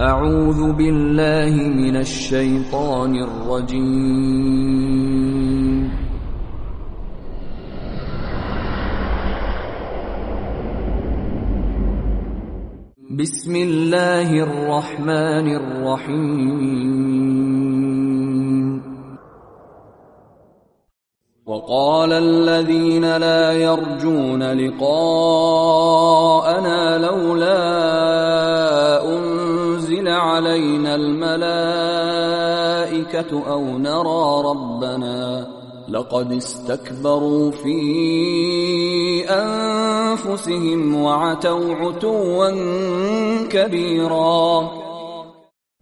أعوذ بالله من الشیطان الرجیم بسم الله الرحمن الرحیم وقال الذين لا يرجون لقاءنا لولا علينا الملائكة أو نرى ربنا لقد استكبروا في أنفسهم وعتوا عتوا كبيرا.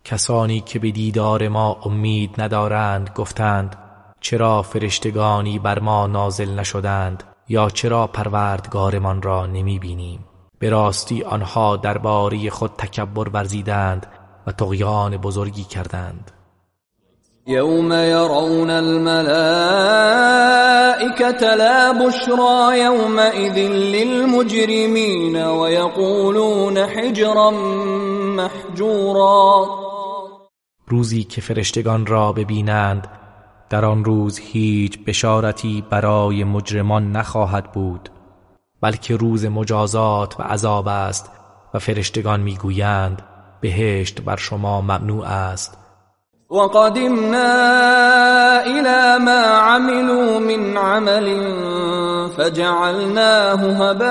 کسانی که به دیدار ما امید ندارند گفتند چرا فرشتگانی بر ما نازل نشدند یا چرا پروردگارمان را نمی بینیم به راستی آنها درباره خود تکبر ورزیدند و تغیان بزرگی کردند. یوم یرون الملائکة لا بشرا یومئذ للمجرمین ویقولون حجرا محجورا. روزی که فرشتگان را ببینند در آن روز هیچ بشارتی برای مجرمان نخواهد بود بلکه روز مجازات و عذاب است و فرشتگان می‌گویند بهشت بر شما ممنوع است. وقدمنا الى ما عملوا من عمل فجعلناه هباء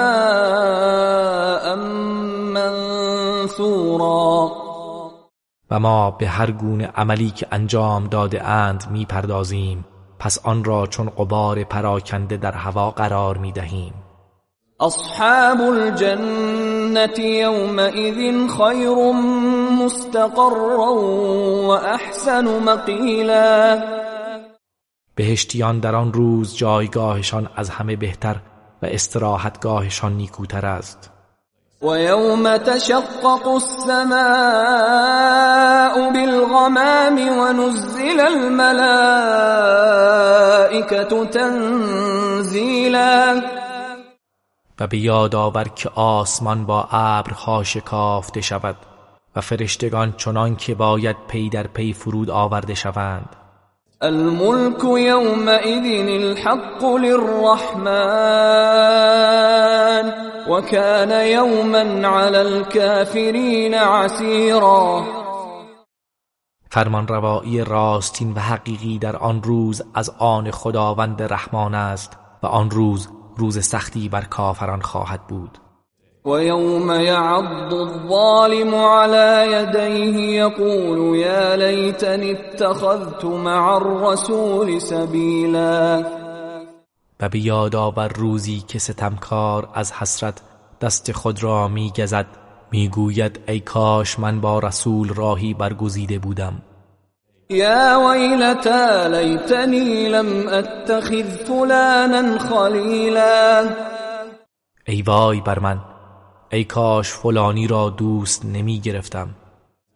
منثورا. و ما به هر گونه عملی که انجام داده اند می‌پردازیم. پس آن را چون قبار پراکنده در هوا قرار می‌دهیم. اصحاب الجنة يومئذ خير مستقرا واحسن مقیلا بهشتیان در آن روز جایگاهشان از همه بهتر و استراحتگاهشان نیکوتر است. و یوم تشقق السماء بالغمام ونزل الملائكة تنزیلا و به یاد آور که آسمان با ابرها شکافته شود و فرشتگان چنان که باید پی در پی فرود آورده شوند. الملك يومئذ الحق للرحمن وكان يوما على الكافرين عسيرا. فرمان روایی راستین و حقیقی در آن روز از آن خداوند رحمان است و آن روز روز سختی بر کافران خواهد بود. و یوم یعض الظالم على یدیه یقول یا لیتنی اتخذت مع الرسول سبیلا و به یاد آور روزی که ستمکار از حسرت دست خود را میگزد می‌گوید ای کاش من با رسول راهی برگزیده بودم. يا ويلتى ليتني لم اتخذ فلانا خلیلا ای وای بر من ای کاش فلانی را دوست نمی گرفتم.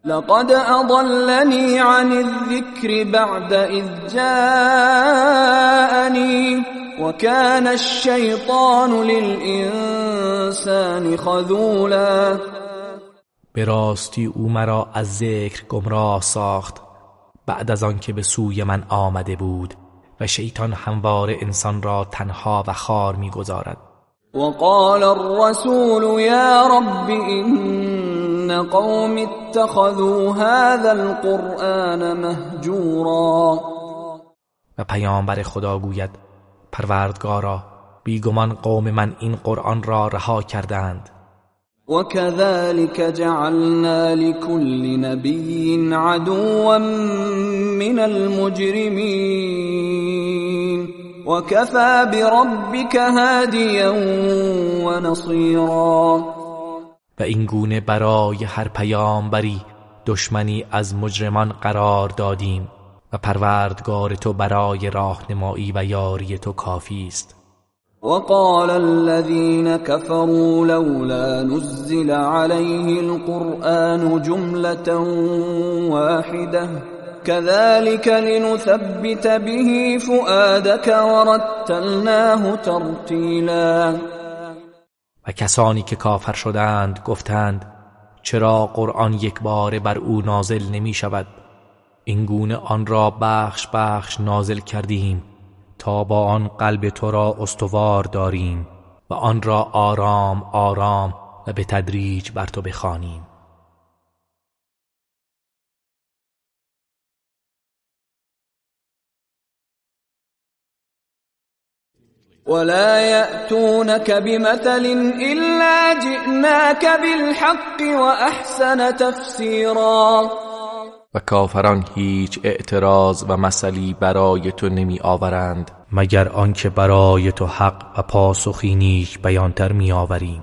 لقد اضلني عن الذكر بعد اذ جاءني وكان الشيطان للانسان خذولا. به راستی او مرا از ذکر گمراه ساخت. بعد از آنکه به سوی من آمده بود و شیطان هموار انسان را تنها و خار می‌گذارد. وقال الرسول يا رب إن قوم اتخذوا هذا القرآن مهجورا. و پیامبر خدا گوید پروردگارا بیگمان قوم من این قرآن را رها کردند وكذلك جعلنا لكل نبي عدوا من المجرمين وكفى بربك هاديا ونصيرا. و این گونه برای هر پیامبری دشمنی از مجرمان قرار دادیم و پروردگار تو برای راهنمایی و یاری تو کافی است. وقال الذين كفروا لولا نزل عليه القرآن جملة واحدة. كذلك لنثبت به فؤادك ورتلناه ترتیلا و کسانی که کافر شدند گفتند چرا قرآن یک بار بر او نازل نمی شود این گونه آن را بخش بخش نازل کردیم. تا با آن قلب تو را استوار داریم و آن را آرام آرام و به تدریج بر تو بخوانیم. ولا يأتونك بمثل إلا جئناك بالحق وأحسن تفسیرا و کافران هیچ اعتراض و مثلی برای تو نمی آورند. مگر آنکه برای تو حق و پاسخی نیک بیانتر می آوریم؟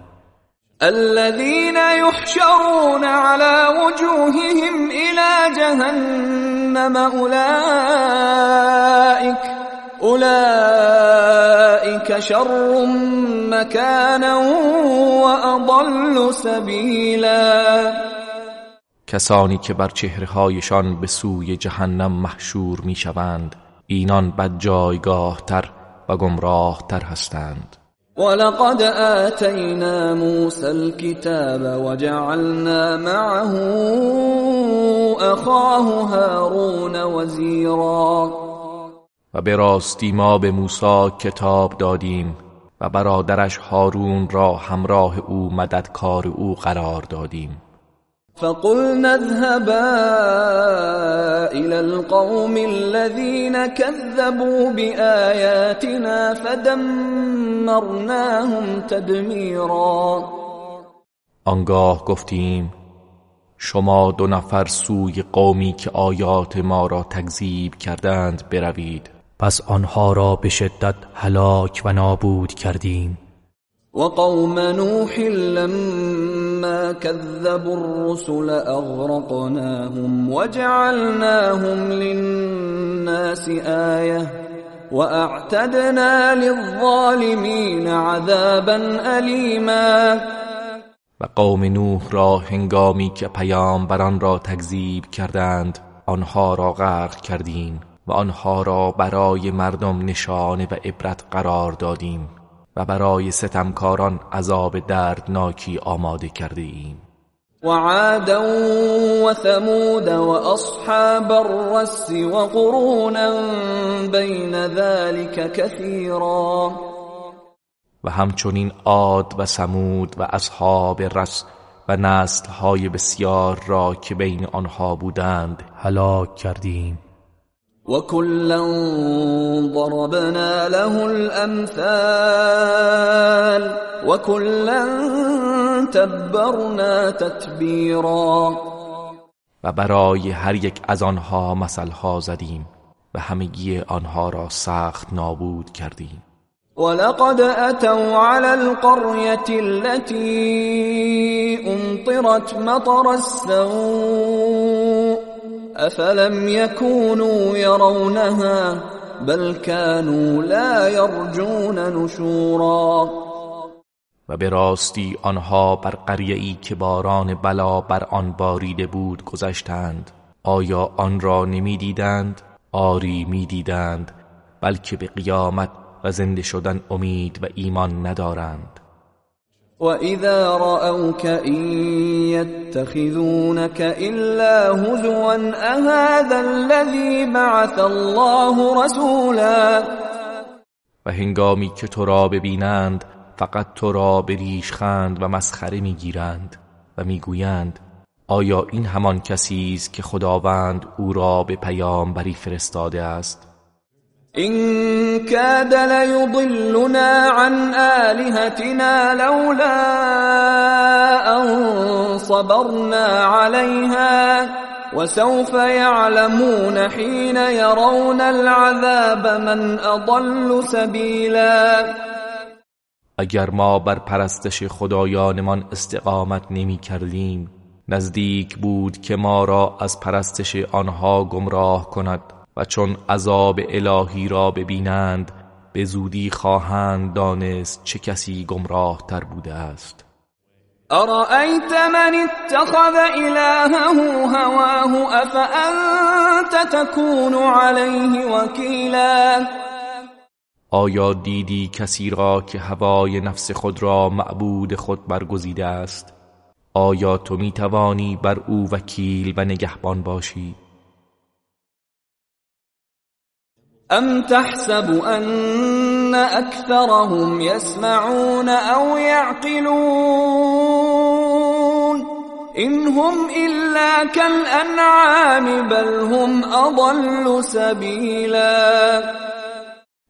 الذين يحشرون على وجوههم إلى جهنم أولئك أولئك شر مكانا وأضل سبيلا کسانی که بر چهرههایشان به سوی جهنم محشور می‌شوند اینان بد جایگاه تر و گمراه تر هستند. ولقد آتینا موسى الكتاب وجعلنا معه اخاه هارون وزیرا. و به راستی ما به موسی کتاب دادیم و برادرش هارون را همراه او مددکار او قرار دادیم. فقلنا اذهبا إلى القوم الذين كذبوا بآياتنا فدمرناهم تدمیرا آنگاه گفتیم شما دو نفر سوی قومی که آیات ما را تکذیب کردند بروید. پس آنها را به شدت هلاک و نابود کردیم. وقوم نوح لما كذبوا الرسل أغرقناهم وجعلناهم للناس آية وأعتدنا للظالمين عذابا أليما. و قوم نوح را هنگامی که پیامبران را تکذیب کردند آنها را غرق کردیم و آنها را برای مردم نشانه و عبرت قرار دادیم. و برای ستمکاران عذاب دردناکی آماده کرده ایم وعادا وثمود واصحاب الرس وقرونا بین ذلك كثيرا و همچنین عاد و ثمود و اصحاب رس و نسلهای بسیار را که بین آنها بودند هلاک کردیم وكلا ضربنا له الامثال وكلا تبرنا تتبیرا و برای هر یک از آنها مثلها زدیم و همگی آنها را سخت نابود کردیم. ولقد اتوا على القرية التي امطرت مطر السوء افلم يكونوا يرونها بل كانوا لا يرجون نشورا. و به راستی آنها بر قریه ای که باران بلا بر آن باریده بود گذشتند. آیا آن را نمی‌دیدند؟ آری می‌دیدند بلکه به قیامت و زنده شدن امید و ایمان ندارند. وَإِذَا رَأَوْكَ إِن يَتَّخِذُونَكَ إِلَّا هُزُوًا أَهَذَا الَّذِي بَعَثَ اللَّهُ رَسُولًا و هنگامی که تو را ببینند فقط تو را به ریشخند و مسخره می‌گیرند و می‌گویند آیا این همان کسی است که خداوند او را به پیامبری فرستاده است؟ إن كاد ليضلنا عن آلهتنا لولا أن صبرنا عليها وسوف يعلمون حين يرون العذاب من أضل سبيلا. اگر ما بر پرستش خدایانمان استقامت نمی کردیم نزدیک بود که ما را از پرستش آنها گمراه کند. و چون عذاب الهی را ببینند به زودی خواهند دانست چه کسی گمراه تر بوده است. ارأیت من اتخذ الهه هواه؟ افانت تكون علیه وکیلا آیا دیدی کسی را که هوای نفس خود را معبود خود برگزیده است؟ آیا تو می توانی بر او وکیل و نگهبان باشی؟ ام تحسب ان اکثرهم يسمعون او يعقلون إن هم إلا كالأنعام بل هم أضل سبیلا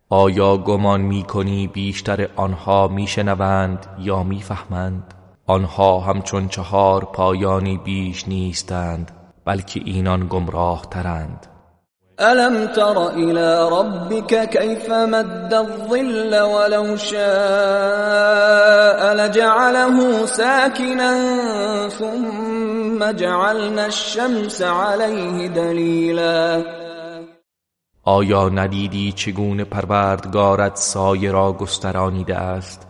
آیا گمان می کنی بیشتر آنها میشنوند یا می‌فهمند؟ آنها همچون چهار پایانی بیش نیستند بلکه اینان گمراه ترند. الم تر الى ربك كيف مد الظل ولو شاء لجعله ساكنا ثم جعلنا الشمس عليه دلیلا آیا ندیدی چگونه پروردگارت سایه را گسترانیده است؟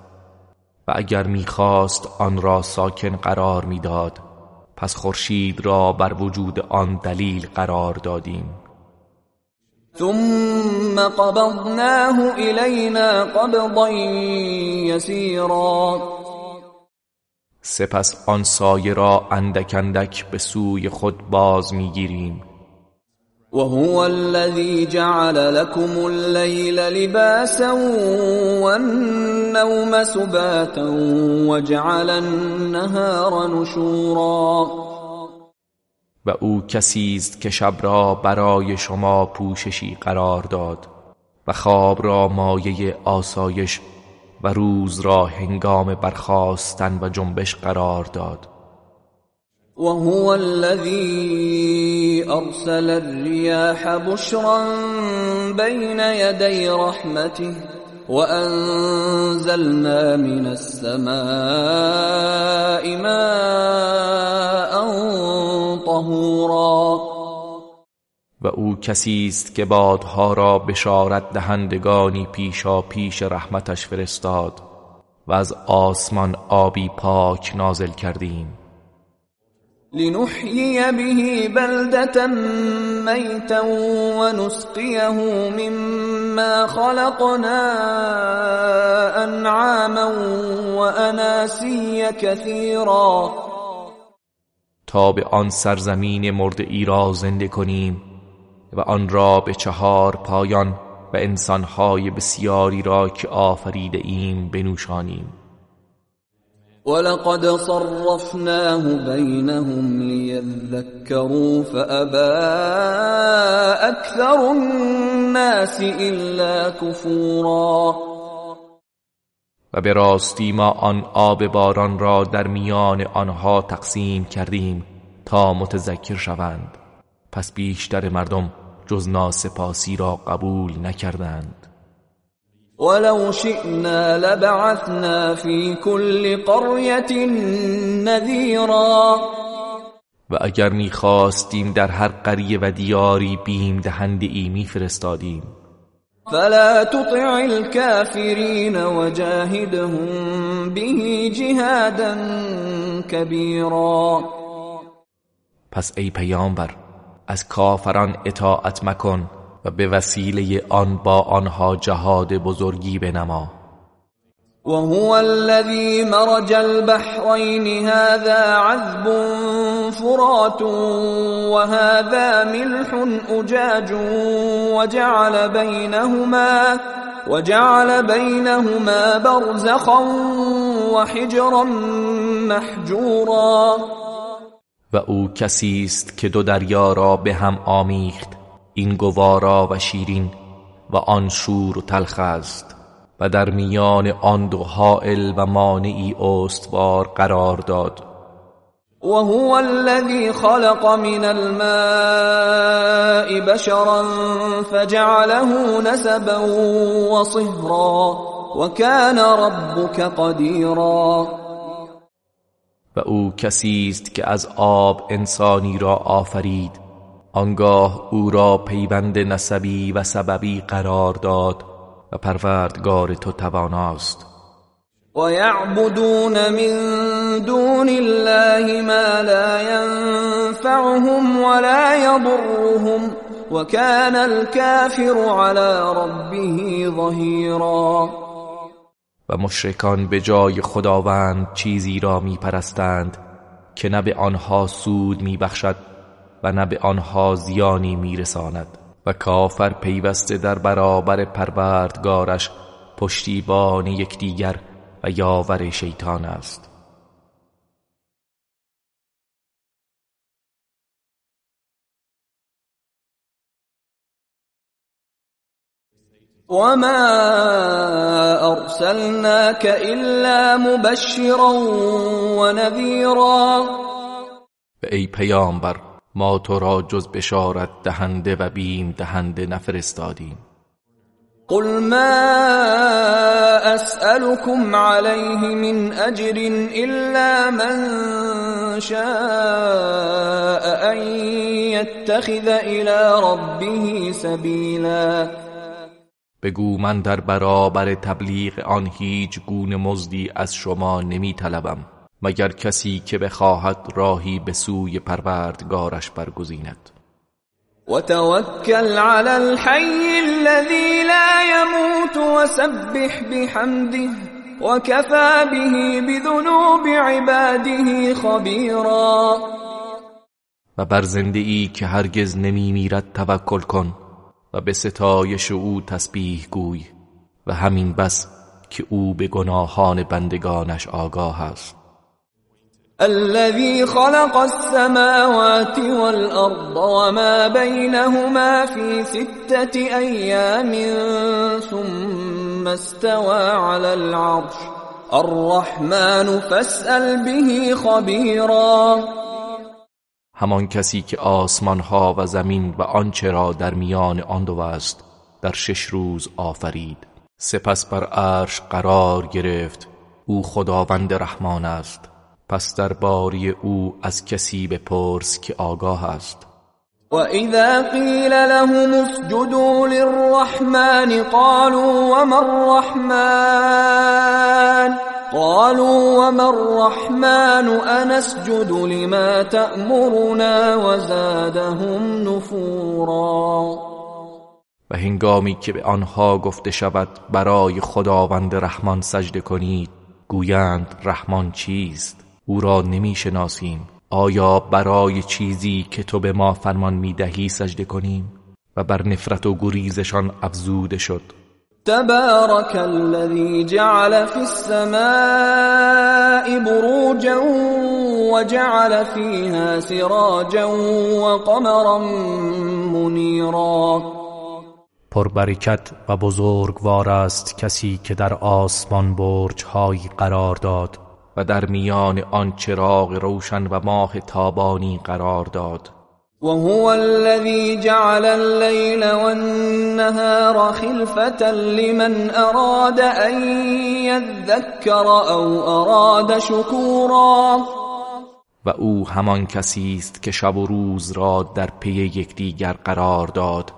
و اگر می‌خواست آن را ساکن قرار می‌داد پس خورشید را بر وجود آن دلیل قرار دادیم. ثم قبضناه إلينا قبضا يسيرا. سپس آن سایه را اندک اندک به سوی خود باز می‌گیریم. وهو الذي جعل لكم الليل لباسا والنوم سباتا وجعل النهار نشورا. و او کسی است که شب را برای شما پوششی قرار داد و خواب را مایه آسایش و روز را هنگام برخاستن و جنبش قرار داد. وهو الذي ارسل الرياح بشرا بين يدي رحمته وأنزلنا من السماء ماء طهورا. و او کسی است که بادها را بشارت دهندگانی پیشا پیش رحمتش فرستاد و از آسمان آبی پاک نازل کردیم. لنحيي به بلدة ميتا ونسقيه مما خلقنا انعاما واناسيا كثيرا. تا به آن سرزمین مرد ای را زنده کنیم و آن را به چهار پایان و انسانهای بسیاری را که آفریده ایم بنوشانیم. ولقد صرفناه بينهم ليذكروا فأبى أكثر الناس إلا كفورا. و به راستی ما آن آب باران را در میان آنها تقسیم کردیم تا متذکر شوند. پس بیشتر مردم جز ناسپاسی را قبول نکردند. ولو شئنا لبعثنا في كل قرية نذيرا. و اگر می‌خواستیم در هر قریه و دیاری بیم دهنده ای میفرستادیم. فلا تطع الكافرين وجاهدهم به جهادا كبيرا. پس ای پیامبر از کافران اطاعت مکن و به وسیله آن با آنها جهاد بزرگی بنما. وهو الذي مرج البحرين هذا عذب فرات وهذا ملح أجاج وجعل بينهما وجعل بينهما برزخا وحجرا محجورا. و او کسی است که دو دریا را به هم آمیخت این گوارا و شیرین و آن شور و تلخ است و در میان آن دو حائل و مانعی استوار قرار داد. وهو الذي خلق من الماء بشرا فجعله نسبا وصهرا وكان ربك قديرا و او کسی است که از آب انسانی را آفرید آنگاه او را پیوند نسبی و سببی قرار داد و پروردگار تو تواناست. و یعبدون من دون الله ما لا ينفعهم ولا يضرهم وكان الكافر على ربه ظهيرا. و مشرکان به جای خداوند چیزی را می پرستند که نه به آنها سود میبخشد و نه به آنها زیانی میرساند. و کافر پیوسته در برابر پروردگارش پشتیبان یکدیگر و یاور شیطان است. وما ارسلناك الا مبشرا ونذيرا ای پیامبر ما تو را جز بشارت دهنده و بیم دهنده نفرستادیم. قل ما اسألكم عليه من اجر الا من شاء ان يتخذ الى ربه سبيلا. بگو من در برابر تبلیغ آن هیچ گونه مزدی از شما نمی طلبم مگر کسی که بخواهد راهی به سوی پروردگارش برگزیند. وتوكل على الحي الذي لا يموت وسبح بحمده وكفى به بذنوب عباده خبيرا و بر زنده ای که هرگز نمی میرد توکل کن و به ستایش او تسبیح گوی و همین بس که او به گناهان بندگانش آگاه است. الذي خلق السماوات والأرض وما بينهما في ستة أيام ثم استوى على العرش. الرحمن فاسأل به خبيرا. همان کسی که آسمان ها و زمین و آنچه را در میان آن دو است در شش روز آفرید. سپس بر عرش قرار گرفت. او خداوند رحمان است. پس در باری او از کسی بپرس که آگاه است. و اذا قیل لهم اسجدوا للرحمن قالوا وما الرحمن؟ قالوا وما الرحمن؟ انسجد لما تأمرنا وزادهم نفورا. و هنگامی که به آنها گفته شود برای خداوند رحمان سجده کنید گویند رحمان چیست؟ او را نمی شناسیم آیا برای چیزی که تو به ما فرمان می دهی سجده کنیم؟ و بر نفرت و گریزشان افزوده شد. تبارك الذي جعل في السماء بروجا وجعل فيها سراجا وقمرا منيرا پربرکت و بزرگوار است کسی که در آسمان برج هایی قرار داد. و در میان آن چراغ روشن و ماه تابانی قرار داد. وهو الذي جعل الليل والنهار خلفة لمن أراد أن يذكر أو أراد شكورا و او همان کسی است که شب و روز را در پی یکدیگر قرار داد.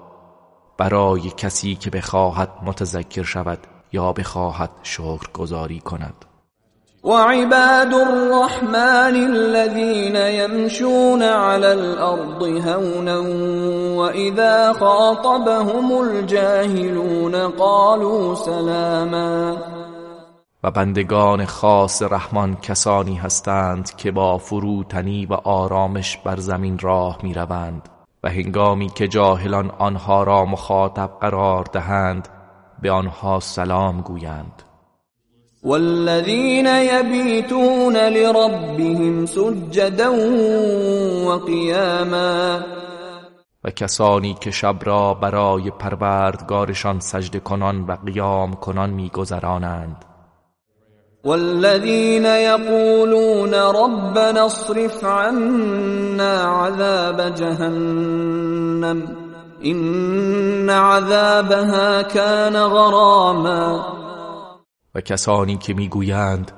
برای کسی که بخواهد متذکر شود یا بخواهد شکر گذاری کند. وعباد الرحمن الذين يمشون على الأرض هونا وإذا خاطبهم الجاهلون قالوا سلاما. و بندگان خاص رحمان کسانی هستند که با فروتنی و آرامش بر زمین راه می روند و هنگامی که جاهلان آنها را مخاطب قرار دهند به آنها سلام گویند. والذين يبيتون لربهم سجدا وقياما. و کسانی که شب را برای پروردگارشان سجده کنان و قیام کنان میگذرانند. والذين يقولون ربنا اصرف عنا عذاب جهنم إن عذابها كان غراما. و کسانی که می‌گویند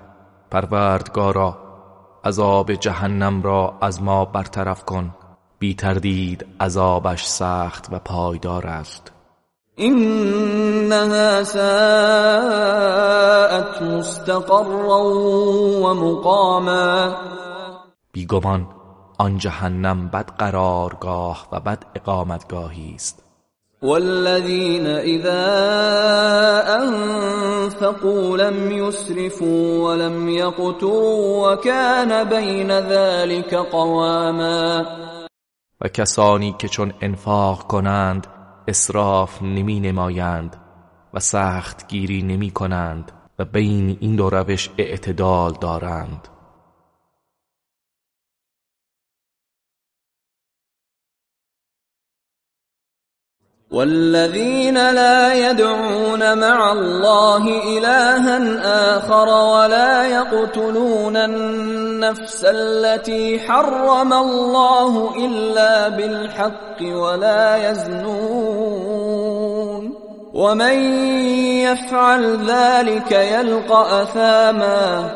پروردگارا عذاب جهنم را از ما برطرف کن. بی تردید عذابش سخت و پایدار است. اینها ساعت مستقرا و مقاما. بیگمان آن جهنم بد قرارگاه و بد اقامتگاهی است. والذين اذا انفقوا لم يسرفوا ولم يقتروا وكان بين ذلك قواما. و کسانی که چون انفاق کنند اسراف نمی نمایند و سخت گیری نمی کنند و بین این دو روش اعتدال دارند. والذين لا يدعون مع الله إلها آخر ولا يقتلون النفس التي حرم الله إلا بالحق ولا يزنون ومن يفعل ذلك يلقى أثاما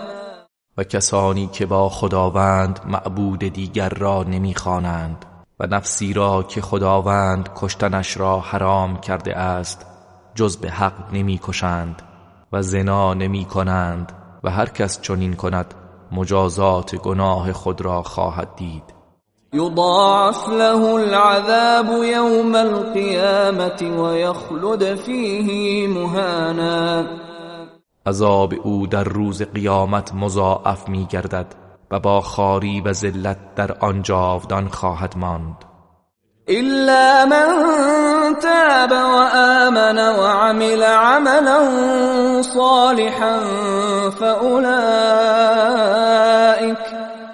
و کسانی که با خداوند معبود دیگر را نمی‌خوانند. و نفسی را که خداوند کشتنش را حرام کرده است جز به حق نمی کشند و زنا نمی کنند و هر کس چنین کند مجازات گناه خود را خواهد دید. یضاعف له العذاب یوم القیامة و یخلد فیه مهانا. عذاب او در روز قیامت مضاعف می گردد. و با خاری و ذلت در آن جاودان خواهد ماند. الا من تاب وآمن وعمل عملا صالحا فأولئك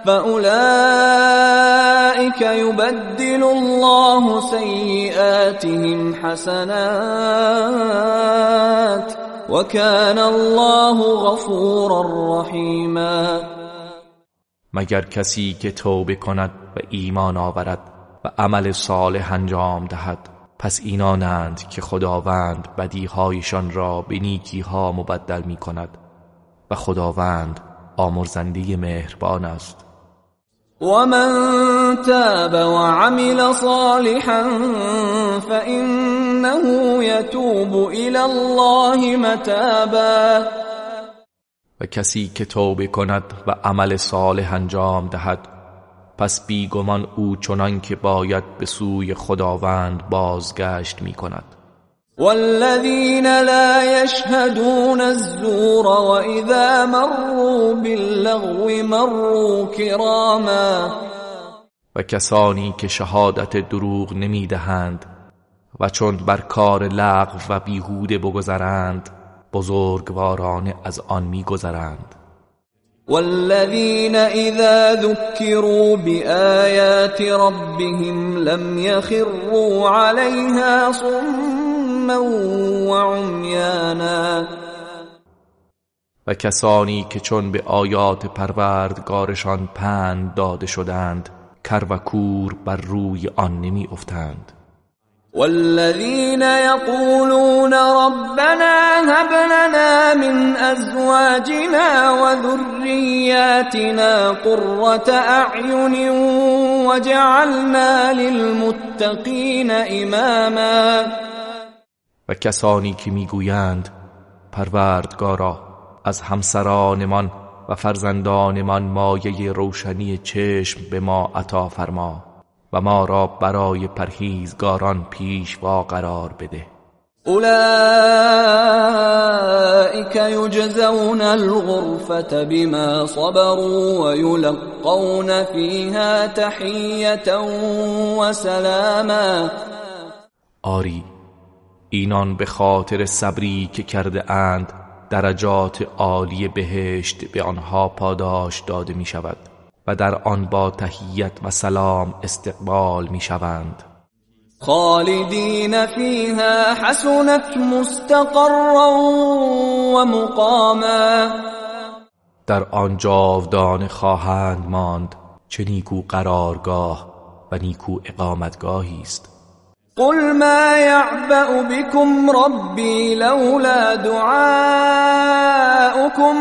فأولئك يبدل الله سيئاتهم حسنات وكان الله غفورا رحيما. مگر کسی که توبه کند و ایمان آورد و عمل صالح انجام دهد. پس اینانند که خداوند بدیهایشان را به نیکیها مبدل می کند و خداوند آمرزنده مهربان است. ومن تاب وعمل صالحا فإنه يتوب إلى الله متابا و کسی که توبه کند و عمل صالح انجام دهد پس بیگمان او چنان که باید به سوی خداوند بازگشت می کند والذین لا يشهدون الزور واذا مروا باللغو مروا كراما و کسانی که شهادت دروغ نمی دهند و چون بر کار لغو و بیهوده بگذرند بزرگواران از آن میگذرند. والذین اذا ذکروا بآیات ربهم لم يخروا عليها صما وعميانا و کسانی که چون به آیات پروردگارشان پند داده شدند کر و کور بر روی آن نمی افتند والذين يقولون ربنا هب لنا من ازواجنا وذرياتنا قرة اعين وجعلنا للمتقين اماما و کسانی که می‌گویند پروردگارا از همسرانمان و فرزندانمان مایه روشنی چشم به ما عطا فرما. و ما را برای پرهیزگاران پیشوا قرار بده. اولئك يجزون الغرفة بما صبروا ويلقون فيها تحية وسلاما آری اینان به خاطر صبری که کرده اند درجات عالی بهشت به آنها پاداش داده می شود و در آن با تهیت و سلام استقبال می شوند خالدین فیها حسنت مستقرا و مقاما. در آن جاودان خواهند ماند چه نیکو قرارگاه و نیکو اقامتگاهی است. قل ما يعبأ بكم ربي لولا دعاؤكم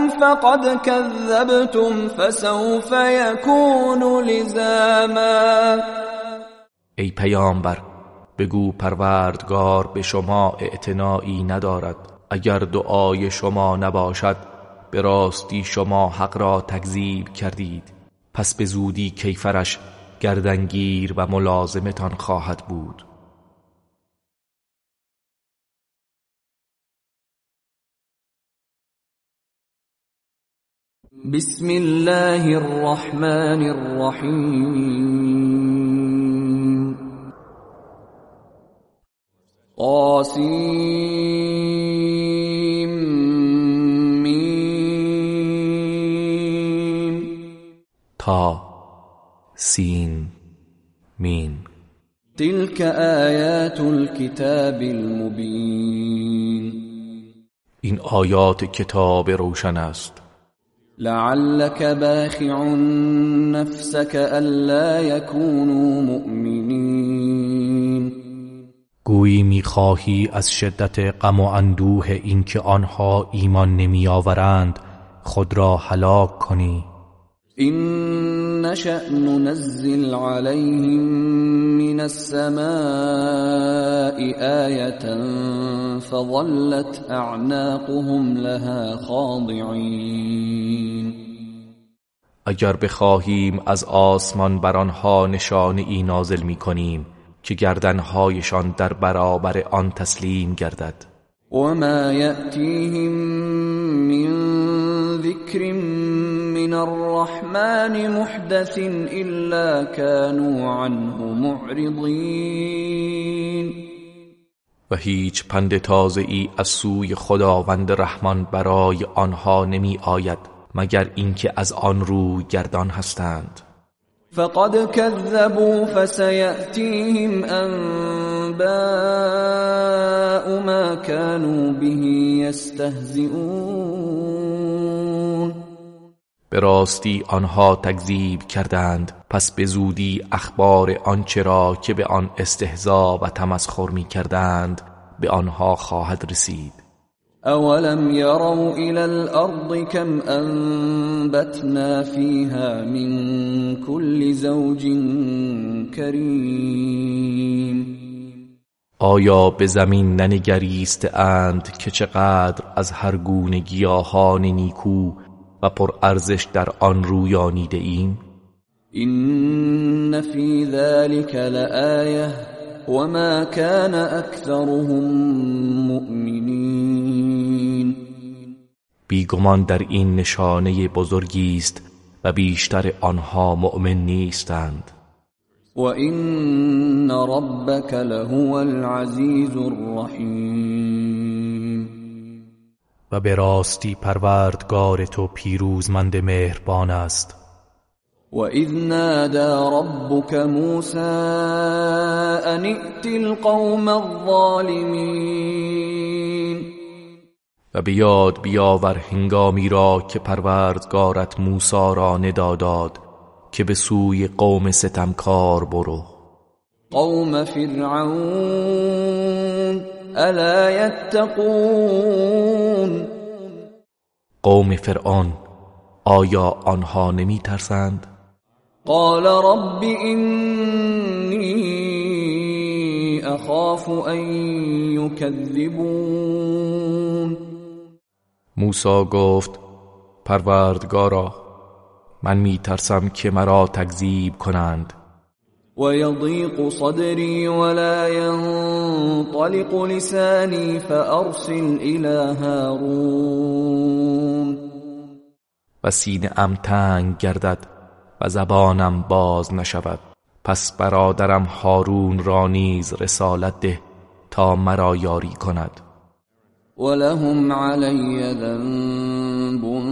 فقد كذبتم فسوف يكون لزاما. ای پیامبر بگو پروردگار به شما اعتنایی ندارد. اگر دعای شما نباشد به راستی شما حق را تکذیب کردید. پس به زودی کیفرش گردنگیر و ملازمتان خواهد بود. بسم الله الرحمن الرحیم قاسم میم تا سین مین تلك آیات الكتاب المبین این آیات کتاب روشن است لعلك باخع نفسك الا يكونوا مؤمنین گویی می‌خواهی از شدت غم و اندوه اینکه آنها ایمان نمیآورند خود را هلاک کنی. این نشأ ننزل عليهم من السماء آية فظلت اعناقهم لها خاضعين. اگر بخواهیم از آسمان بر آنها نشانه ای نازل می کنیم که گردنهایشان در برابر آن تسلیم گردد. وما يأتيهم من ذكر من الرحمن محدث إلا كانوا عنه معرضين. و هیچ پند تازه ای از سوی خداوند رحمان برای آنها نمی آید مگر اینکه از آن رو گردان هستند. فقد كذبوا فسيأتيهم أنباء ما كانوا به يستهزئون. به راستی آنها تکذیب کردند. پس به زودی اخبار آنچه را که به آن استهزا و تمسخر می کردند به آنها خواهد رسید. اولم يروا الى الارض كم انبتنا فيها من كل زوج كريم آیا به زمین ننگریسته اند که چقدر از هر گونه گیاهان نیکو و پر ارزش در آن رویانیده ایم؟ این فی ذلك لآیه وما كان اکثرهم مؤمنین بیگمان در این نشانه بزرگی است و بیشتر آنها مؤمن نیستند. و این ربک لهو العزیز الرحیم و به راستی پروردگار تو پیروزمند مهربان است. وَإِذْ نَادَى رَبُّكَ مُوسَىٰ أَنِ ائْتِ الْقَوْمَ الظَّالِمِينَ و به یاد بیاور هنگامی را که پروردگارت موسی را ندا داد که به سوی قوم ستمکار برو. قوم فرعون الا یتقون قوم فرعون آیا آنها نمی ترسند؟ قال رب إني اخاف ان يكذبون. موسی گفت پروردگارا من می ترسم که مرا تکذیب کنند. ويضيق صدري ولا ينطلق لساني فأرسل إلى هارون. و سینه ام تنگ گردد و زبانم باز نشود. پس برادرم هارون را نیز رسالت ده تا مرا یاری کند. ولهم علی ذنب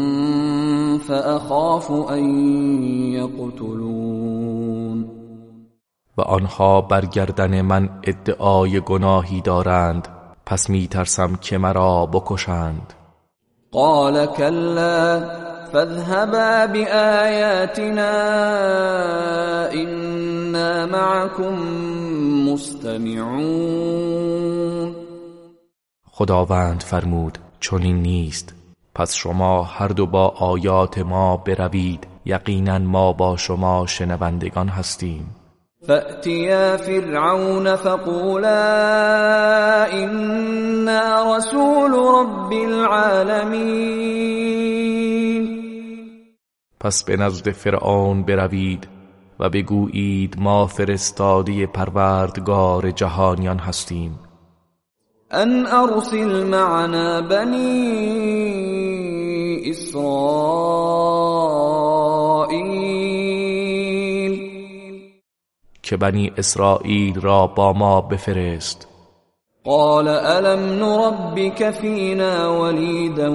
فأخاف ان یقتلون. و آنها برگردن من ادعای گناهی دارند. پس می ترسم که مرا بکشند. قال كلا فاذهبا بآياتنا إنا معكم مستمعون. خداوند فرمود چنین نیست. پس شما هر دو با آیات ما بروید. یقینا ما با شما شنوندگان هستیم. فأتیا فرعون فقولا إنا رسول رب العالمین پس به نزد فرعون بروید و بگویید ما فرستادی پروردگار جهانیان هستیم. ان ارسل معنا بنی اسرائیل که بنی اسرائیل را با ما بفرست. قال الم نربك فينا وليدا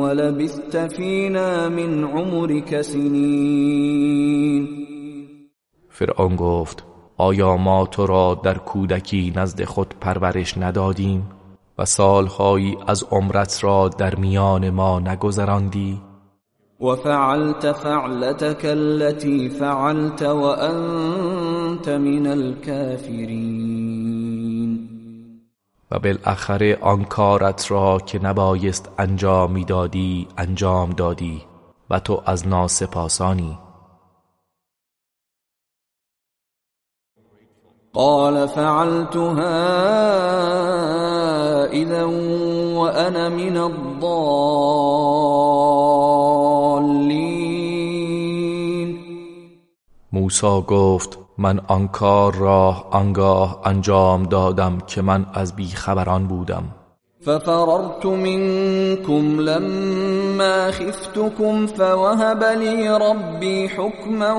ولبثت فينا من عمرك سنين فرعون گفت آیا ما تو را در کودکی نزد خود پرورش ندادیم و سالهایی از عمرت را در میان ما نگذراندی؟ وفعلت فعلتك التي فعلت وانت من الكافرين. و بالاخره آن کارت را که نبایست انجام می‌دادی انجام دادی و تو از ناسپاسانی. قال فعلتها اذا وانا من الضالين. موسی گفت من آن کار را آنگاه انجام دادم که من از بیخبران بودم. ففررت منكم لما خفتكم فوهب لي ربي حكما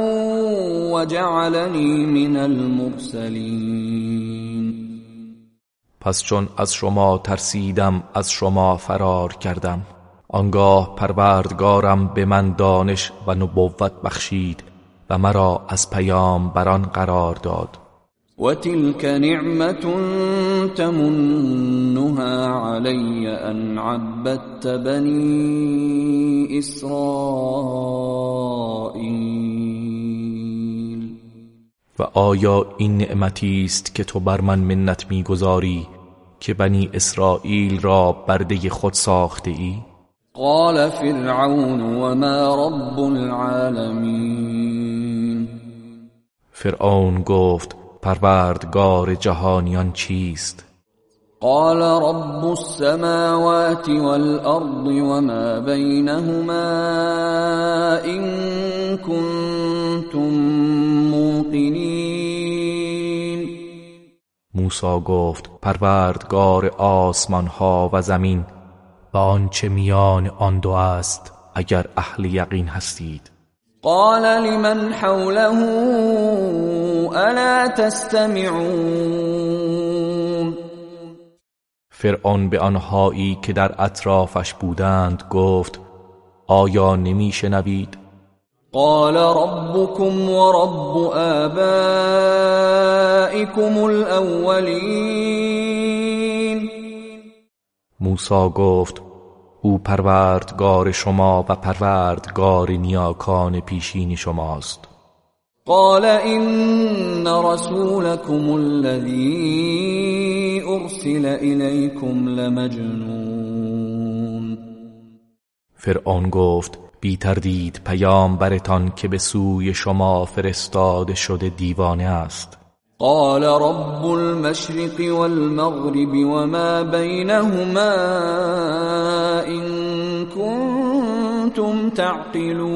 وجعلني من المرسلين پس چون از شما ترسیدم از شما فرار کردم. آنگاه پروردگارم به من دانش و نبوت بخشید. و مرا از پیام بران قرار داد. وتلك نعمة تمنها علي أن عبدت بني إسرائيل. و آیا این نعمتی است که تو بر من منت می‌گذاری که بنی اسرائیل را برده خود ساخته ای؟ قال فرعون وما رب العالمين. فرعون گفت پروردگار جهانیان چیست؟ قال رب السماوات والأرض وما بينهما إن كنتم موقنين. موسی گفت پروردگار آسمان ها و زمین و آنچه میان آن دو است اگر اهل یقین هستید. قال لمن حوله الا تستمعون؟ فرعون به آنهایی که در اطرافش بودند گفت آیا نمیشنوید؟ قال ربكم ورب آبائكم الاولين موسی گفت او پروردگار شما و پروردگار نیاکان پیشین شماست. قال ان رسولكم الذي ارسل اليكم لمجنون. فرعون گفت بی تردید پیامبرتان که به سوی شما فرستاده شده دیوانه است. قال رب المشرق والمغرب وما بينهما إن كنتم تعقلون.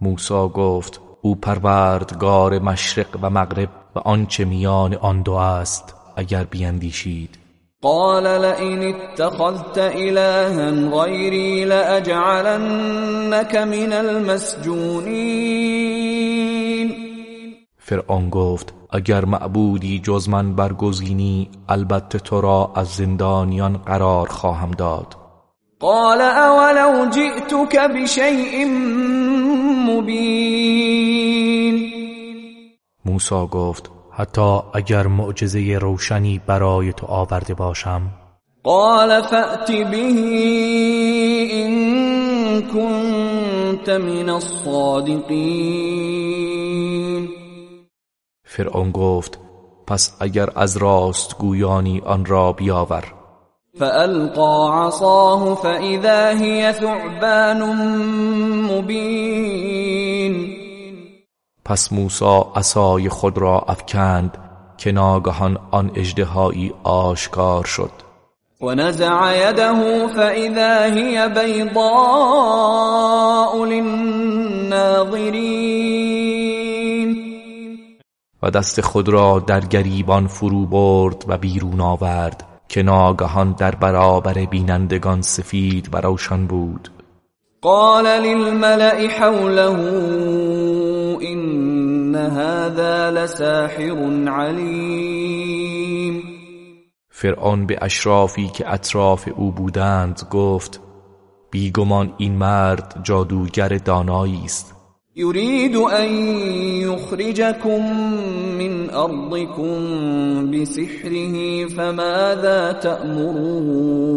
موسی گفت او پروردگار مشرق و مغرب و آنچه میان آن دو است اگر بیندیشید. قال لئن اتخذت إلها غيري لأجعلنك من المسجونين فرعون گفت اگر معبودی جز من برگزینی البته تو را از زندانیان قرار خواهم داد. قال اولو جئتك بشيء مبين موسی گفت حتی اگر معجزه روشنی برای تو آورده باشم. قال فأت به إن كنت من الصادقين فرعون گفت پس اگر از راست گویانی آن را بیاور. فألقى عصاه فإذا هي ثعبان مبين. پس موسی عصای خود را افکند که ناگهان آن اژدهایی آشکار شد. ونزع يده فإذا هي بيضاء للناظرين. و دست خود را در گریبان فرو برد و بیرون آورد که ناگهان در برابر بینندگان سفید و روشن بود. قال للملأ حوله إن هذا لساحر علیم فرعون به اشرافی که اطراف او بودند گفت بیگمان این مرد جادوگر دانایی است. يريد ان يخرجكم من ارضكم بسحره فماذا تأمرون؟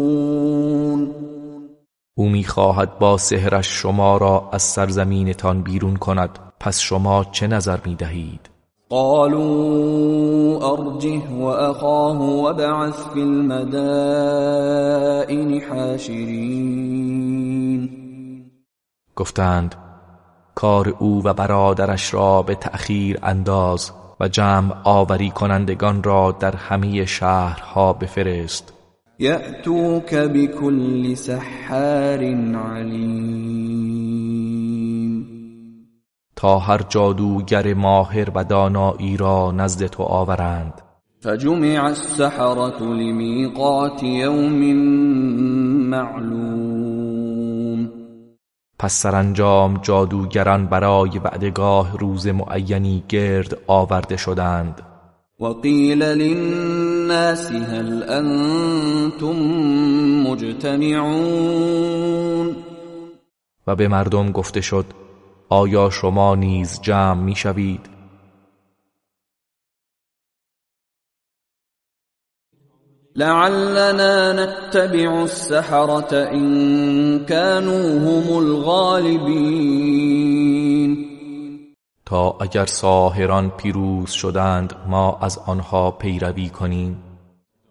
او می‌خواهد با سحرش شما را از سرزمینتان بیرون کند پس شما چه نظر می‌دهید؟ قالوا ارجه واخاه وابعث في المدائن حاشرين. گفتند کار او و برادرش را به تأخیر انداز و جمع آوری کنندگان را در همه شهرها بفرست. یأتوک بكل سحار علیم. تا هر جادوگر ماهر و دانایی را نزد تو آورند. فجمع السحرة لمیقات یوم معلوم. پس سرانجام جادوگران برای بعدگاه روز معینی گرد آورده شدند. وقیل للناس هل انتم مجتمعون. و به مردم گفته شد آیا شما نیز جمع می‌شوید؟ لعلنا نتبع السحرة إن كانوا هم الغالبين. تا اگر ساهران پیروز شدند ما از آنها پیروی کنیم.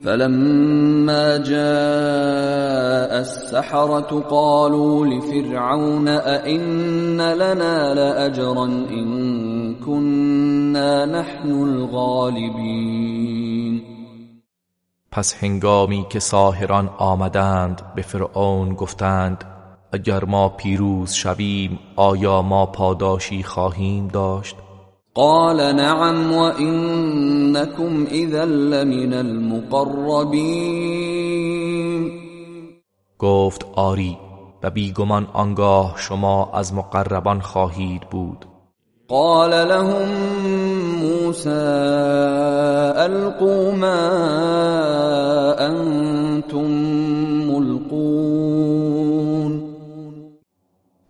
فلما جاء السحرة قالوا لفرعون أئن لنا لأجرا إن كنا نحن الغالبين. پس هنگامی که ساهران آمدند به فرعون گفتند اگر ما پیروز شویم آیا ما پاداشی خواهیم داشت؟ قال نعم وإنكم إذا لمن المقربين. گفت آری و بیگمان آنگاه شما از مقربان خواهید بود. قال لهم موسى ألقوا ما أنتم ملقون.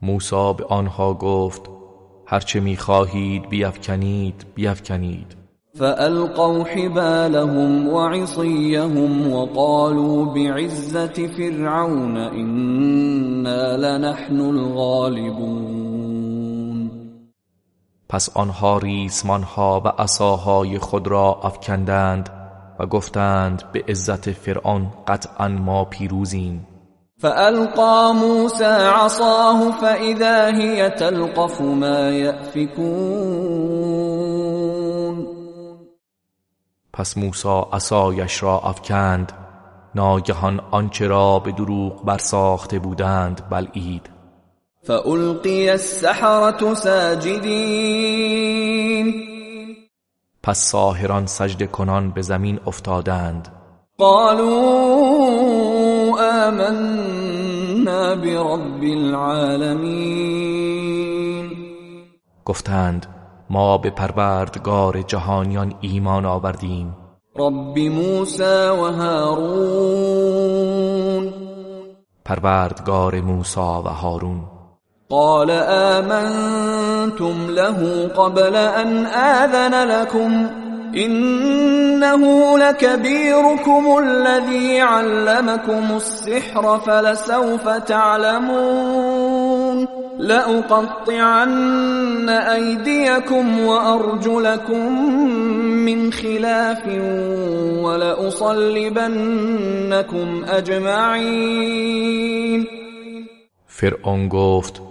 موسی به آنها گفت هرچه میخواهید بیافکنید بیافکنید فألقوا حبالهم وعصيهم وقالوا بعزة فرعون إنا لنحن الغالبون. پس آنها ریسمانها و عصاهای خود را افکندند و گفتند به عزت فرعون قطعا ما پیروزیم. فألقى موسى عصاه فإذا هي تلقف ما يأفكون. پس موسی عصایش را افکند ناگهان آنچه را به دروغ برساخته بودند بلعید. فألقي السحرة ساجدين پس ساهران سجده کنان به زمین افتادند. قالوا آمنا برب العالمين گفتند ما به پروردگار جهانیان ایمان آوردیم. رب موسى وهارون پروردگار موسی و هارون. قال آمنتم له قبل أن آذن لكم إنه لكبيركم الذي علمكم السحر فلسوف تعلمون لأقطعن أيديكم وأرجلكم من خلاف ولأصلبنكم أجمعين فرعون گفت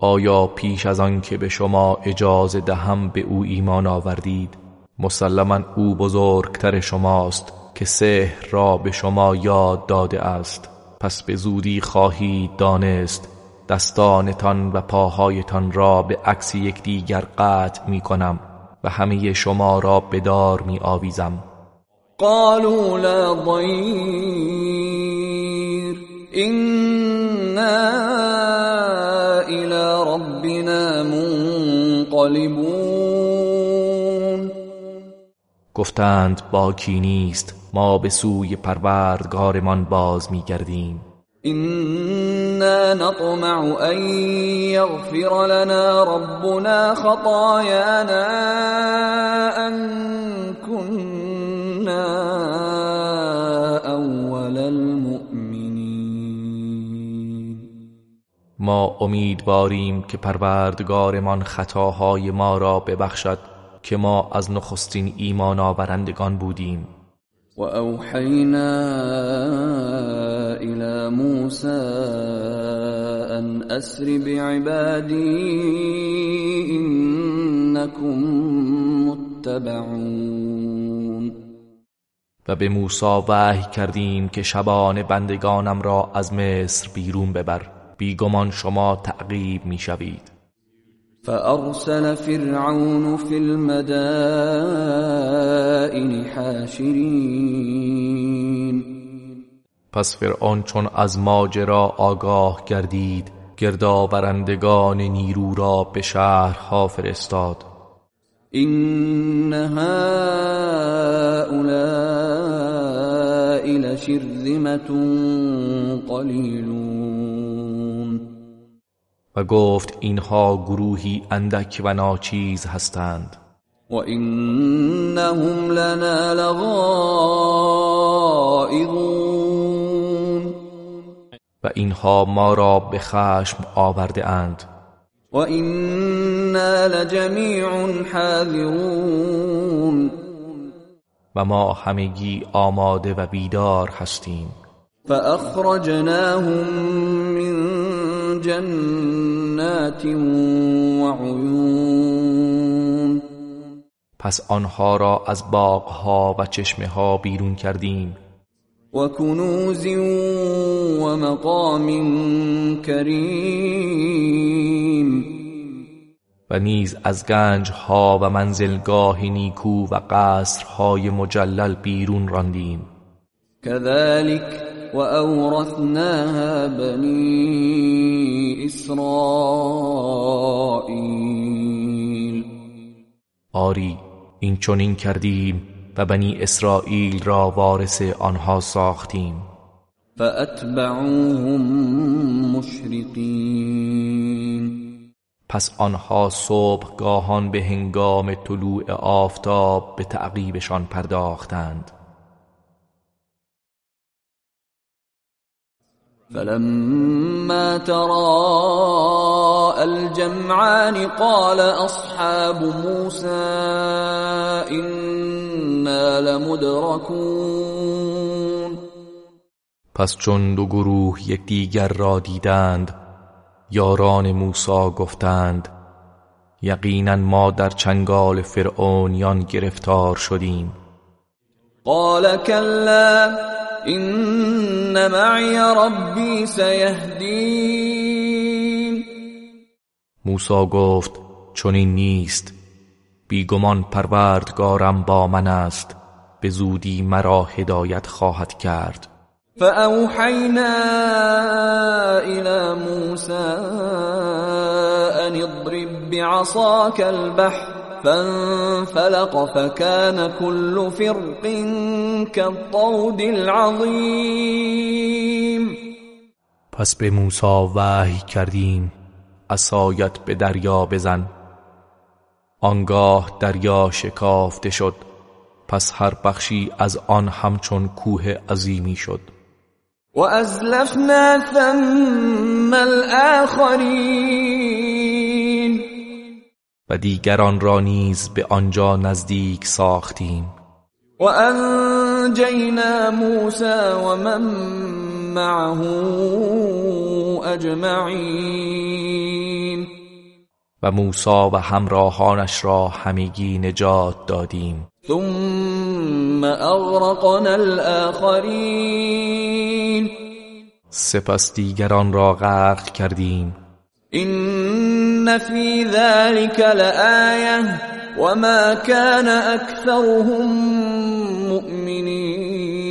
آیا پیش از آن که به شما اجازه دهم به او ایمان آوردید مسلما او بزرگتر شماست که سحر را به شما یاد داده است. پس به زودی خواهید دانست دستانتان و پاهایتان را به عکس یکدیگر قطع می کنم و همه شما را به دار می آویزم. قالوا لا ضير. إنا إلى ربنا منقلبون. گفتند باکی نیست. ما به سوی پروردگارمان باز میگردیم. إنا نطمع أن يغفر لنا ربنا خطايانا أن كنا أول المؤمنين. ما امیدواریم که پروردگارمان خطاهای ما را ببخشد که ما از نخستین ایمان آورندگان بودیم. وأوحينا إلى موسى أن أسر بعبادي إنكم متبعون. و به موسی وحی کردیم که شبان بندگانم را از مصر بیرون ببر. بیگمان شما تعقیب می‌شوید. فأرسل فرعون في المدائن حاشرين. پس فرعون چون از ماجرا آگاه گردید گردآورندگان نیرو را به شهرها فرستاد. إن هؤلاء لشرذمة قلیلون و گفت اینها گروهی اندک و ناچیز هستند. وإنهم لنا لغائظون. و اینها ما را به خشم آورده اند. وإنا لجميع حاذرون. و ما همگی آماده و بیدار هستیم. فأخرجناهم من جنات وعيون. پس آنها را از باغها و چشمه ها بیرون کردیم. وكنوز ومقام كريم. و نیز از گنج ها و منزلگاه نیکو و قصرهای مجلل بیرون راندیم. كذلك وأورثناها بني إسرائيل. آری این چنین کردیم و بنی اسرائیل را وارث آنها ساختیم. فأتبعوهم مشرقين. پس آنها صبحگاهان به هنگام طلوع آفتاب به تعقیبشان پرداختند. فلما تراءى الجمعان قال أصحاب موسى إنا لمدركون. پس چون دو گروه یکدیگر را دیدند یاران موسی گفتند یقینا ما در چنگال فرعونیان گرفتار شدیم. قال كلا إن معي ربي سيهدين. موسی گفت چنین نیست. بیگمان پروردگارم با من است. به زودی مرا هدایت خواهد کرد. فأوحينا إلى موسى أن اضرب بعصاك البحر فانفلق فكان كل فرق كالطود العظيم. پس به موسی وحی کردیم عصایت به دریا بزن. آنگاه دریا شکافته شد پس هر بخشی از آن همچون کوه عظیمی شد. وأزلفنا ثم الآخرين و دیگران را نیز به آنجا نزدیک ساختیم. وأنجينا موسى ومن معه أجمعين و موسی و همراهانش را همگی نجات دادیم. ثم أغرقنا الآخرين سپس دیگران را غرق کردیم. إن في ذلك لآية وما كان اکثرهم مؤمنین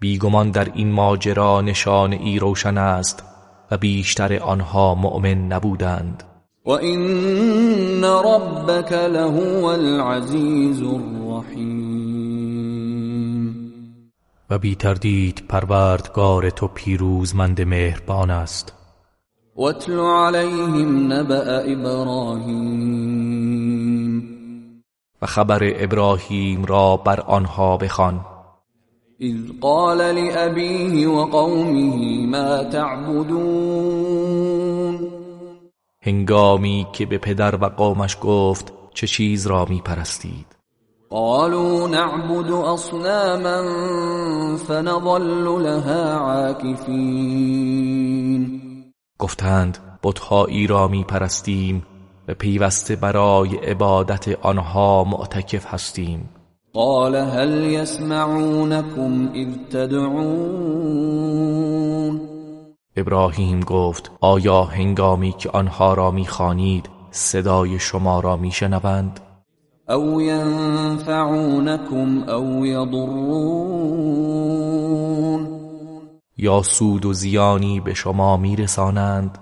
بیگمان در این ماجرا نشان ای روشن است و بیشتر آنها مؤمن نبودند. و این ربک لهو العزیز الرحیم و بی تردید پروردگار تو پیروزمند مهربان است. واتل عليهم نبأ ابراهیم و خبر ابراهیم را بر آنها بخوان. اذ قال لأبيه وقومه ما تعبدون. هنگامی که به پدر و قومش گفت چه چیز را می پرستید قالوا نعبد اصناما فنظل لها عاكفين. گفتند بتهایی را می پرستیم و پیوسته برای عبادت آنها معتکف هستیم. قال هل يسمعونكم اذ تدعون؟ ابراهیم گفت آیا هنگامی که آنها را می‌خوانید صدای شما را میشنوند؟ او ینفعونكم او یضرون. یا سود و زیانی به شما میرسانند؟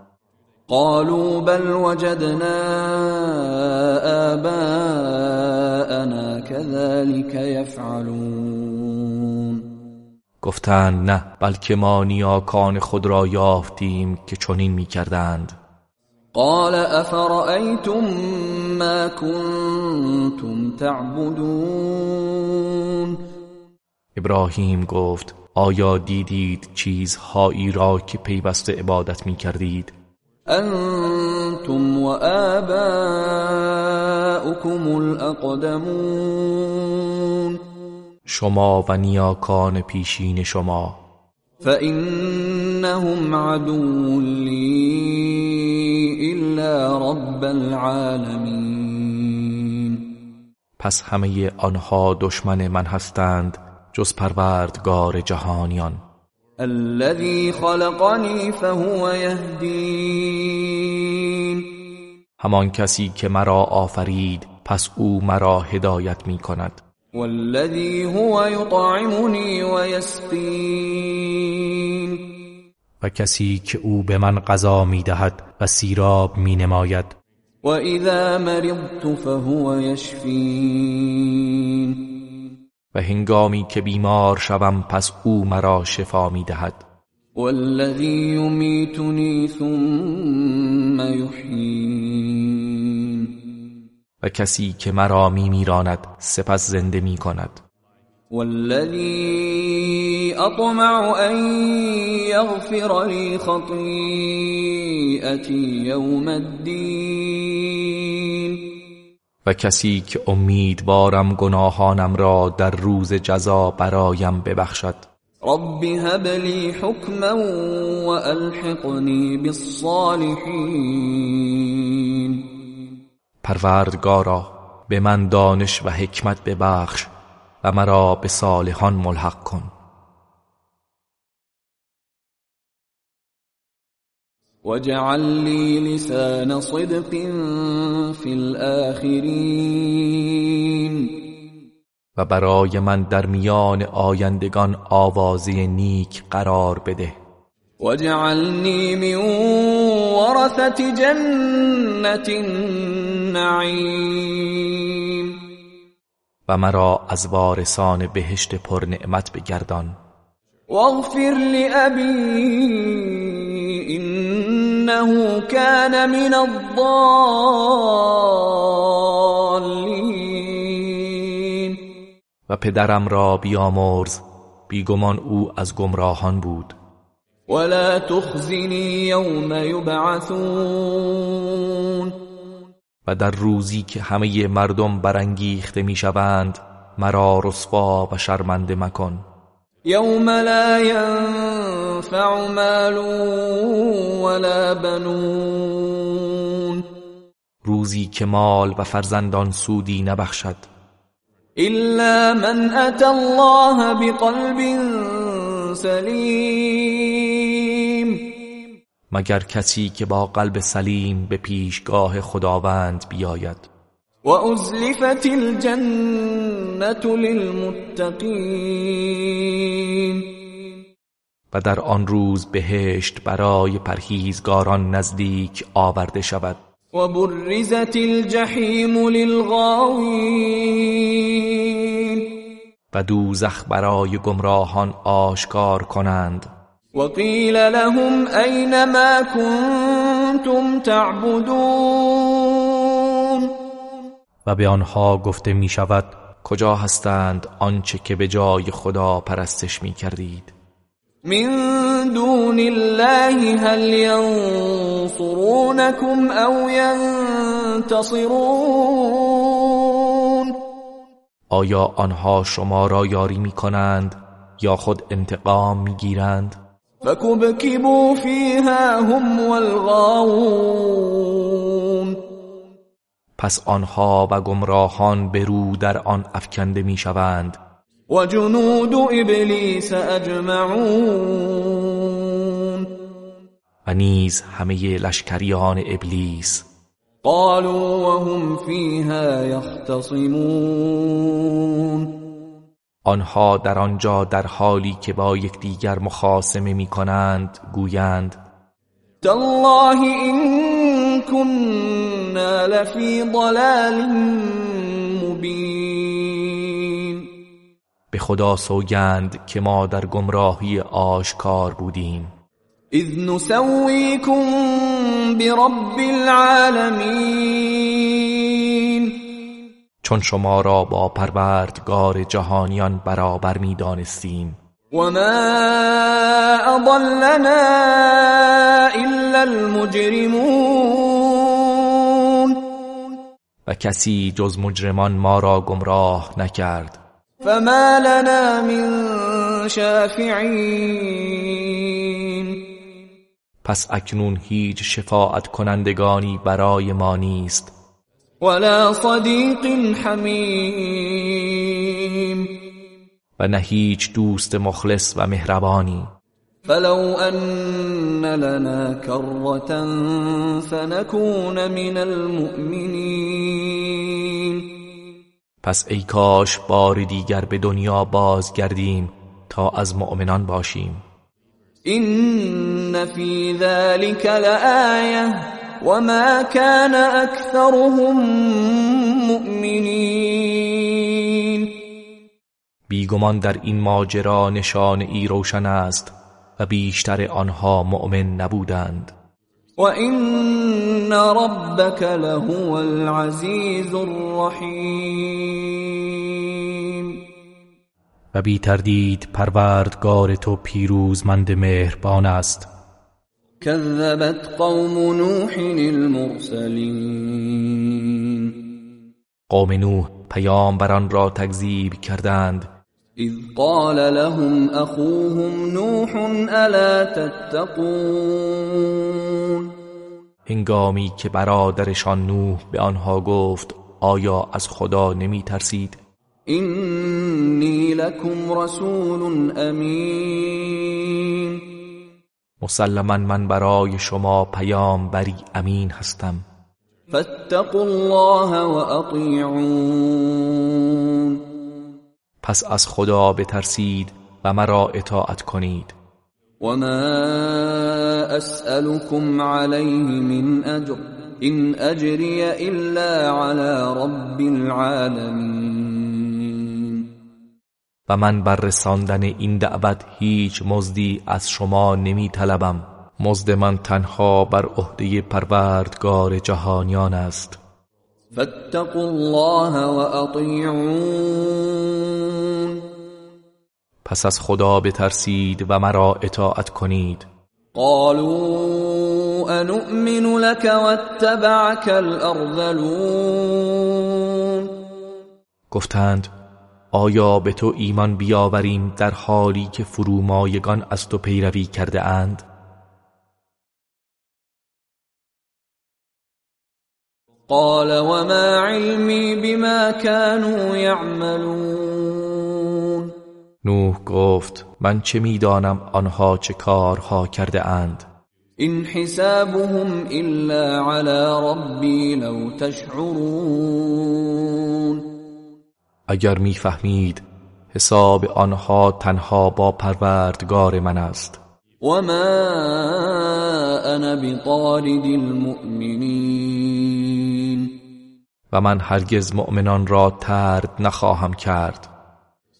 قالوا بل وجدنا آباءنا كذلك يفعلون. گفتند نه بلکه ما نیاکان خود را یافتیم که چنین می‌کردند. قال افرأيتم ما كنتم تعبدون؟ ابراهیم گفت آیا دیدید چیزهایی را که پیوسته عبادت می کردید انتم و آباؤكم الاقدمون. شما و نیاکان پیشین شما. فإنهم عدو لی الا رب العالمین. پس همه آنها دشمن من هستند. جز پروردگار جهانیان. الذي خلقني فهو يهدين. همان کسی که مرا آفرید پس او مرا هدایت می کند والذي هو يطعمني ويسقين. و کسی که او به من غذا می دهد و سیراب می نماید و اذا مرضت فهو يشفين. و هنگامی که بیمار شوم پس او مرا شفا می دهد والذی یمیتنی ثم یحیین. و کسی که مرا می میراند سپس زنده می کند والذی اطمع ان یغفر لی خطیئتی یوم الدین. و کسی که امیدوارم گناهانم را در روز جزا برایم ببخشد. رب هب لی حکما و الحقنی بالصالحین. پروردگارا به من دانش و حکمت ببخش و مرا به صالحان ملحق کن. وجعل لي لسان صدق في الآخرين. و برای من در میان آیندگان آوازی نیک قرار بده. وجعلني من ورثة جنة النعیم و مرا از وارثان بهشت پر نعمت بگردان. واغفر لأبی انه كان من الضالين. و پدرم را بیامرز بیگمان او از گمراهان بود. ولا تخزنی یوم یبعثون و در روزی که همه مردم برانگیخته می‌شوند مرا رسوا و شرمنده مکن. یوم لا ينفع مال ولا بنون. روزی که مال و فرزندان سودی نبخشد. الا من اتى الله بقلب سلیم مگر کسی که با قلب سلیم به پیشگاه خداوند بیاید. و ازلفت الجنت للمتقین و در آن روز بهشت برای پرهیزگاران نزدیک آورده شود. و برزت الجحیم للغاوین. و دوزخ برای گمراهان آشکار کنند. و قیل لهم این ما کنتم تعبدون. و به آنها گفته می شود کجا هستند آنچه که به جای خدا پرستش می کردید من دون الله هل ينصرونكم او ينتصرون؟ آیا آنها شما را یاری می کنند یا خود انتقام می گیرند فكبكبوا فيها هم والغاوون. پس آنها و گمراهان به رو در آن افکنده می شوند و جنود ابلیس اجمعون و نیز همه لشکریان ابلیس. قالوا وهم فيها يختصمون. آنها در آنجا در حالی که با یکدیگر مخاصمه می کنند گویند تالله این كنا لفی ضلال به خدا سوگند که ما در گمراهی آشکار بودیم. اذ نسویکم برب العالمین. چون شما را با پروردگار جهانیان برابر می دانستیم و ما اضلنا الا المجرمون. و کسی جز مجرمان ما را گمراه نکرد. فما لنا من شافعین پس اکنون هیچ شفاعت کنندگانی برای ما نیست. ولا صدیق حمیم و نه هیچ دوست مخلص و مهربانی. فلو ان لنا كرة فنكون من المؤمنین پس ای کاش بار دیگر به دنیا بازگردیم تا از مؤمنان باشیم. این فی ذلك لآیه وما كان اکثرهم مؤمنین بیگمان در این ماجرا نشان ای روشن است و بیشتر آنها مؤمن نبودند. و این ربک لهو العزیز الرحیم و بی تردید پروردگار تو پیروزمند مهربان است. كذبت قوم نوح المرسلین قوم نوح پیامبران را تکذیب کردند. اذ قال لهم اخوهم نوح الا تتقون؟ هنگامی که برادرشان نوح به آنها گفت آیا از خدا نمی ترسید؟ اینی لکم رسول امین مسلما من برای شما پیام بری امین هستم. فاتقوا الله و اطیعون پس از خدا بترسید و مرا اطاعت کنید. وما اسألكم عليه من اجر ان اجري الا على رب العالمين. و من بر رساندن این دعوت هیچ مزدی از شما نمی طلبم مزد من تنها بر عهده پروردگار جهانیان است. فاتقوا الله و اطیعون پس از خدا بترسید و مرا اطاعت کنید. قالوا انؤمن لك واتبعك الارذلون گفتند آیا به تو ایمان بیاوریم در حالی که فرومایگان از تو پیروی کرده اند؟ قال وما علمي بما كانوا يعملون. نوح گفت من چه می‌دانم آنها چه کارها کرده اند؟ این حسابهم الا على ربی لو تشعرون. اگر می‌فهمید حساب آنها تنها با پروردگار من است. و ما انا بطارد المؤمنین و من هرگز مؤمنان را ترد نخواهم کرد.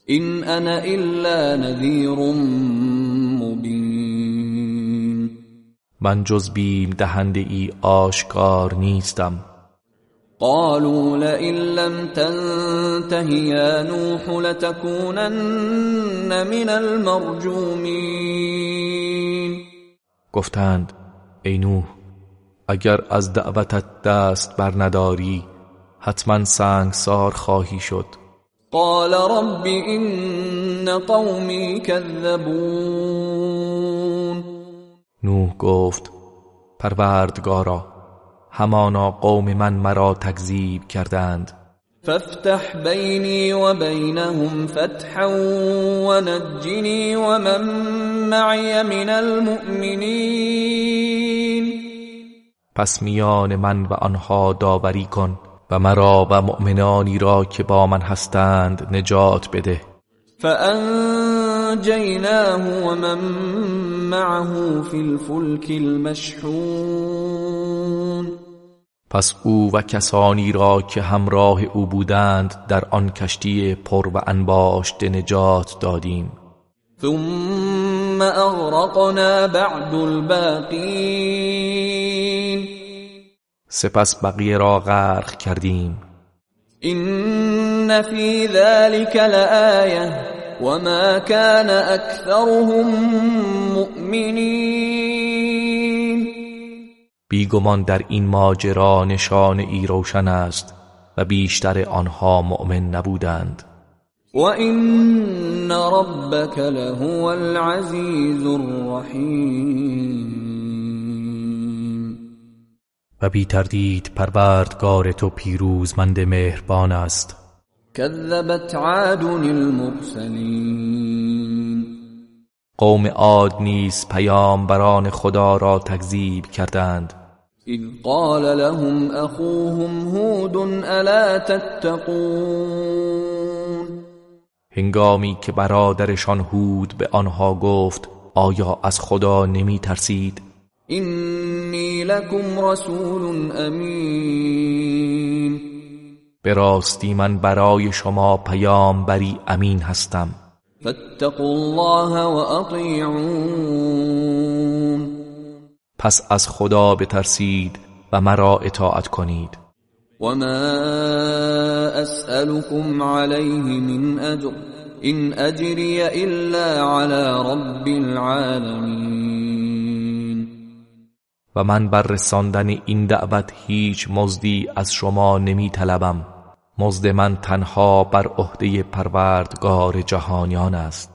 این انا الا نذیر مبین. من جز بیم دهنده ای آشکار نیستم. قالوا لئن لم تنته يا نوح لتكونن من المرجومین. گفتند ای نوح اگر از دعوتت دست بر نداری حتما سنگسار خواهی شد. قال رب این قومی كذبون. نوح گفت پروردگارا همانا قوم من مرا تکذیب کردند. فافتح بینی و بینهم فتحا و نجنی و من معی من المؤمنین پس میان من و آنها داوری کن. و مرا و مؤمنانی را که با من هستند نجات بده. فانجیناه و من معه فی الفلک المشحون. پس او و کسانی را که همراه او بودند در آن کشتی پر و انباشت نجات دادیم. ثم اغرقنا بعد الباقین. سپس بقیه را غرق کردیم. این فی ذلك لآیه وما كان اکثرهم مؤمنین بیگمان در این ماجرا نشان ای روشن است و بیشتر آنها مؤمن نبودند. و این ربک لهو العزیز الرحیم و بی تردید پروردگار تو پیروزمند مهربان است. كذبت عاد المرسلین. قوم عاد نیز پیامبران خدا را تکذیب کردند. اذ قال لهم اخوهم هود الا تتقون. هنگامی که برادرشان هود به آنها گفت آیا از خدا نمی ترسید اینی لکم رسول امین به راستی من برای شما پیامبری امین هستم. فاتقوا الله و اطیعون پس از خدا بترسید و مرا اطاعت کنید. وما اسألكم عليه من اجر ان اجري الا على رب العالمين. و من بر رساندن این دعوت هیچ مزدی از شما نمی طلبم مزد من تنها بر عهده پروردگار جهانیان است.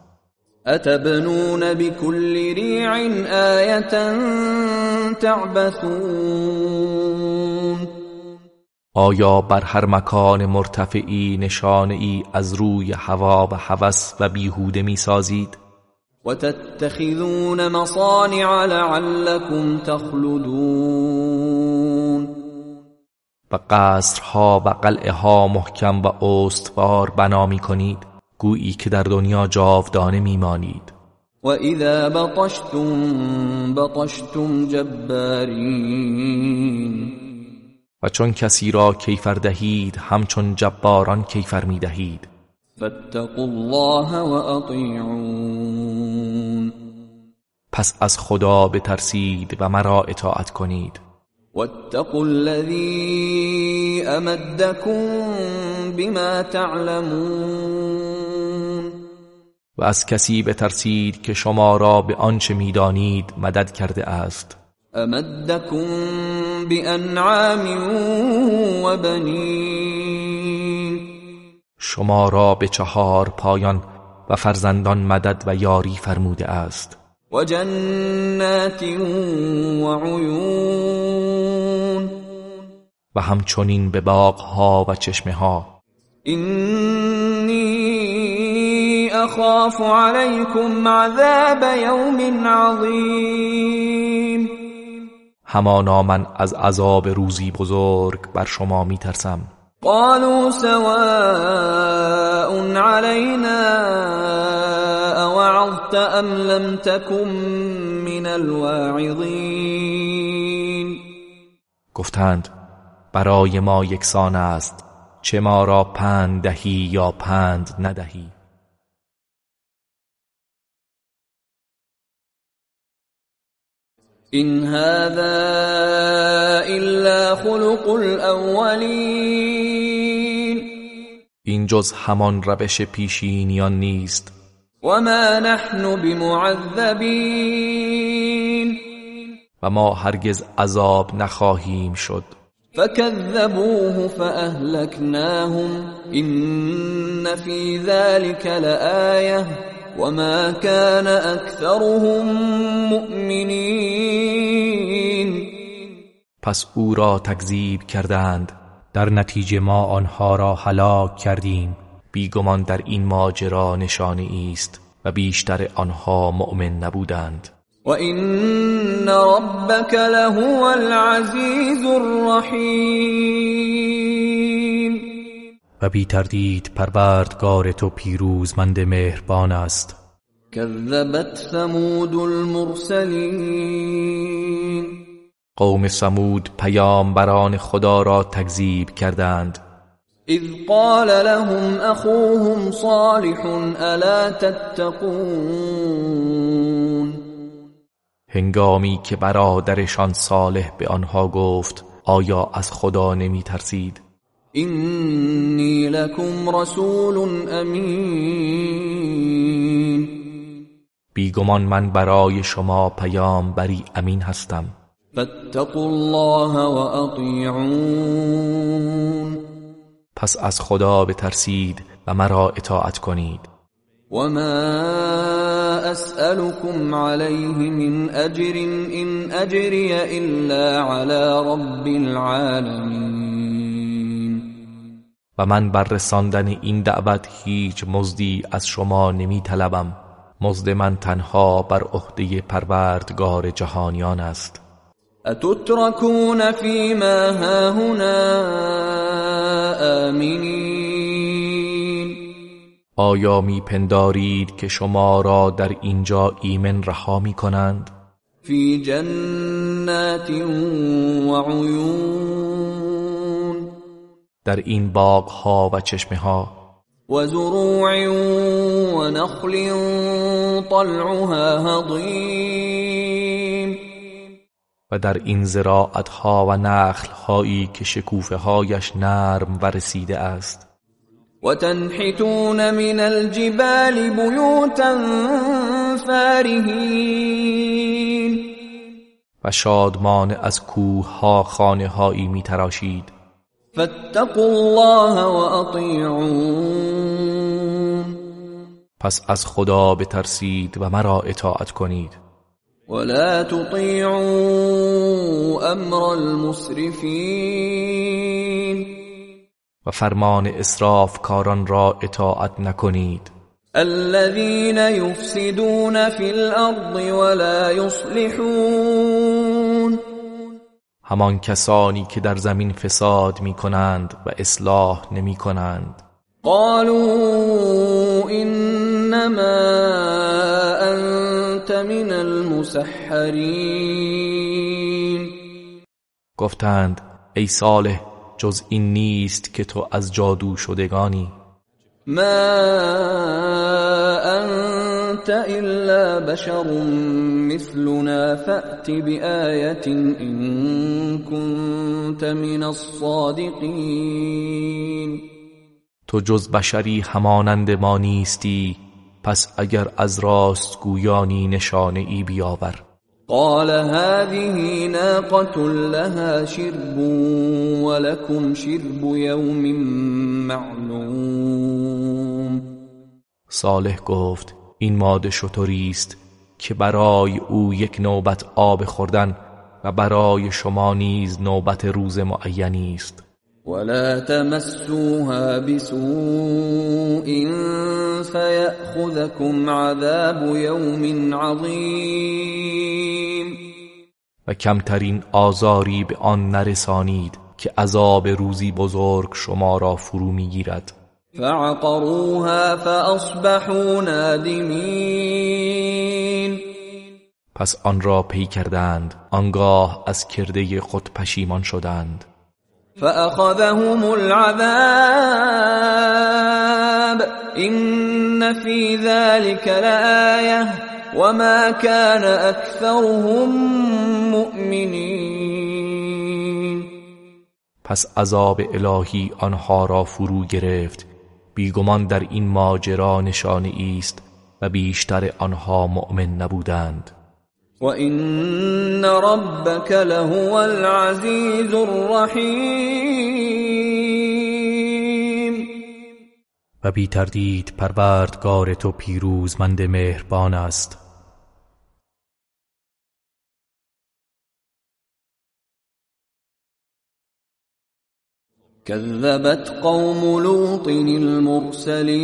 اتبنون بكل ریع آیه تعبثون؟ آیا بر هر مکان مرتفعی نشانه ای از روی هوا و هوس و بیهوده می سازید وتتخذون مصانع لعلكم تخلدون. و قصرها و قلعه ها محکم و استوار بنا می کنید گویی که در دنیا جاودانه میمانید. و اذا بطشتم بطشتم جبارین و چون کسی را کیفر دهید همچون جباران کیفر می دهید فاتقوا الله و اطیعون پس از خدا بترسید و مرا اطاعت کنید. واتقوا الذي امدكم بما تعلمون. و از کسی بترسید که شما را به آنچه می‌دانید مدد کرده است. امدكم بانعام و بنین. شما را به چهار پایان و فرزندان مدد و یاری فرموده است. و جنات و عیون. و همچنین به باغها و چشمه ها اینی اخاف علیکم عذاب یوم عظیم. همانا من از عذاب روزی بزرگ بر شما می ترسم قالوا سواء علينا اوعظت ام لم تكن من الواعظین گفتند برای ما یکسان است چه ما را پند دهی یا پند ندهی؟ این هذا الا خلق الاولین این جز همان روش پیشینیان نیست. و ما نحن بمعذبین. و ما هرگز عذاب نخواهیم شد. فكذبوه فأهلكناهم إن في ذلك لآية وما كان أكثرهم مؤمنين. پس او را تکذیب کردند. در نتیجه ما آنها را هلاک کردیم. بیگمان در این ماجرا نشانه است و بیشتر آنها مؤمن نبودند. وَإِنَّ رَبَّكَ لَهُوَ الْعَزِيزُ الرَّحِيمُ. و بی تردید پروردگار تو پیروزمند مهربان است. كذبت ثمود المرسلین. قوم ثمود پیامبران خدا را تکذیب کردند. اذ قال لهم اخوهم صالح الا تتقون. هنگامی که برادرشان صالح به آنها گفت آیا از خدا نمی ترسید؟ اینی لکم رسول امین بیگمان من برای شما پیام بری امین هستم. فاتقوا الله و اطیعون پس از خدا بترسید و مرا اطاعت کنید. وما اسألكم عليه من اجر ان اجري الا على رب العالمين. و من بر رساندن این دعوت هیچ مزدی از شما نمی طلبم مزد من تنها بر عهده پروردگار جهانیان است. اتتركون فيما هاهنا آمنين آیا میپندارید که شما را در اینجا ایمن رها می کنند؟ فی جنات و عیون. در این باغ ها و چشمه ها و زروع و نخل طلعها هضیم. و در این زراعت ها و نخل هایی که شکوفه هایش نرم و رسیده است. وتنحتون من الجبال بيوتا فارهین و شادمان از کوه ها خانه هایی می تراشید فاتقوا الله و اطیعون پس از خدا بترسید و مرا اطاعت کنید. ولا تطیعوا امر المسرفین و فرمان اسراف کاران را اطاعت نکنید. الذين يفسدون في الارض ولا يصلحون. همان کسانی که در زمین فساد می کنند و اصلاح نمی کنند قالوا انما انت من المسحرین گفتند ای صالح جز این نیست که تو از جادو شدگانی. ما انت الا بشر مثلنا فأت بآیت ان كنت من الصادقین تو جز بشری همانند ما نیستی پس اگر از راست گویانی نشانه ای بیاور. قال هذه ناقة لها شرب ولكم شرب يوم معلوم. صالح گفت این ماده شطوری است که برای او یک نوبت آب خوردن و برای شما نیز نوبت روز معینی است. ولا تمسوها بسوء فيأخذكم عذاب يوم عظيم. و کمترین آزاری به آن نرسانید که عذاب روزی بزرگ شما را فرو می‌گیرد. فعقروها فاصبحوا نادمین پس آن را پی کردند آنگاه از کرده خود پشیمان شدند. فأخذهم العذاب إن في ذلك لآية وما كان أكثرهم مؤمنین پس عذاب الهی آنها را فرو گرفت. بیگمان در این ماجرا نشانه است و بیشتر آنها مؤمن نبودند. وَإِنَّ رَبَّكَ لَهُوَ الْعَزِيزُ الرَّحِيمُ و بی تردید پروردگار تو پیروزمند مهربان است. كذبت قوم لوط المرسلين.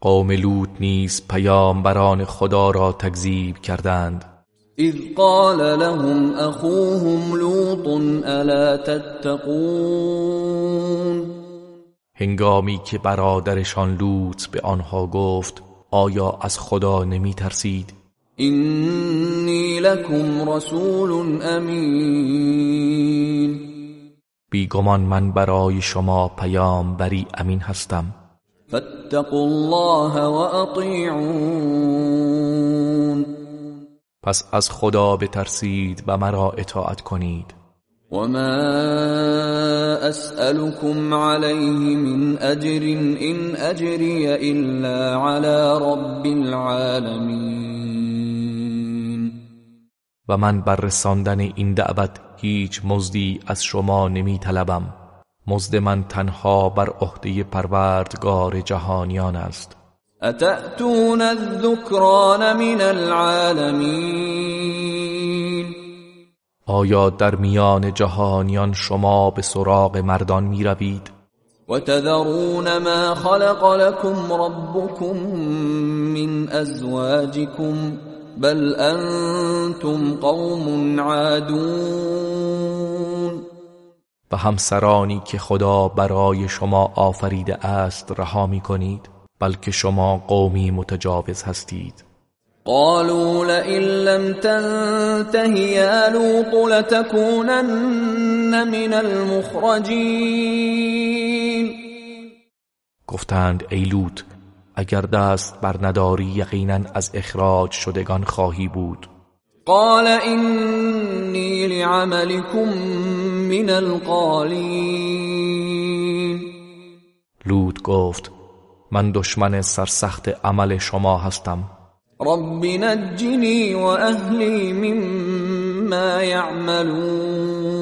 قوم لوط نیز پیامبران خدا را تکذیب کردند. اذ قال لهم اخوهم لوط الا تتقون. هنگامی که برادرشان لوط به آنها گفت آیا از خدا نمی ترسید؟ اینی لکم رسول امین بیگمان من برای شما پیام بری امین هستم. فاتقوا الله واطیعون پس از خدا بترسید و مرا اطاعت کنید. وما اسألكم عليه من اجر ان اجري الا على رب العالمين. و من بر رساندن این دعوت هیچ مزدی از شما نمی طلبم مزد من تنها بر عهده پروردگار جهانیان است. اتأتون الذکران من العالمین آیا در میان جهانیان شما به سراغ مردان می روید؟ و تذرون ما خلق لكم ربكم من ازواجكم بل انتم قوم عادون. و همسرانی که خدا برای شما آفریده است رها می کنید بلکه شما قومی متجاوز هستید. قالوا لئن لم تنته يا لوط لتكونن من المخرجين گفتند ای لوط اگر دست بر نداری یقینا از اخراج شدگان خواهی بود. قال اینی لعملكم من القالین. لوط گفت من دشمن سرسخت عمل شما هستم. رب نجنی و اهلی مما یعملون.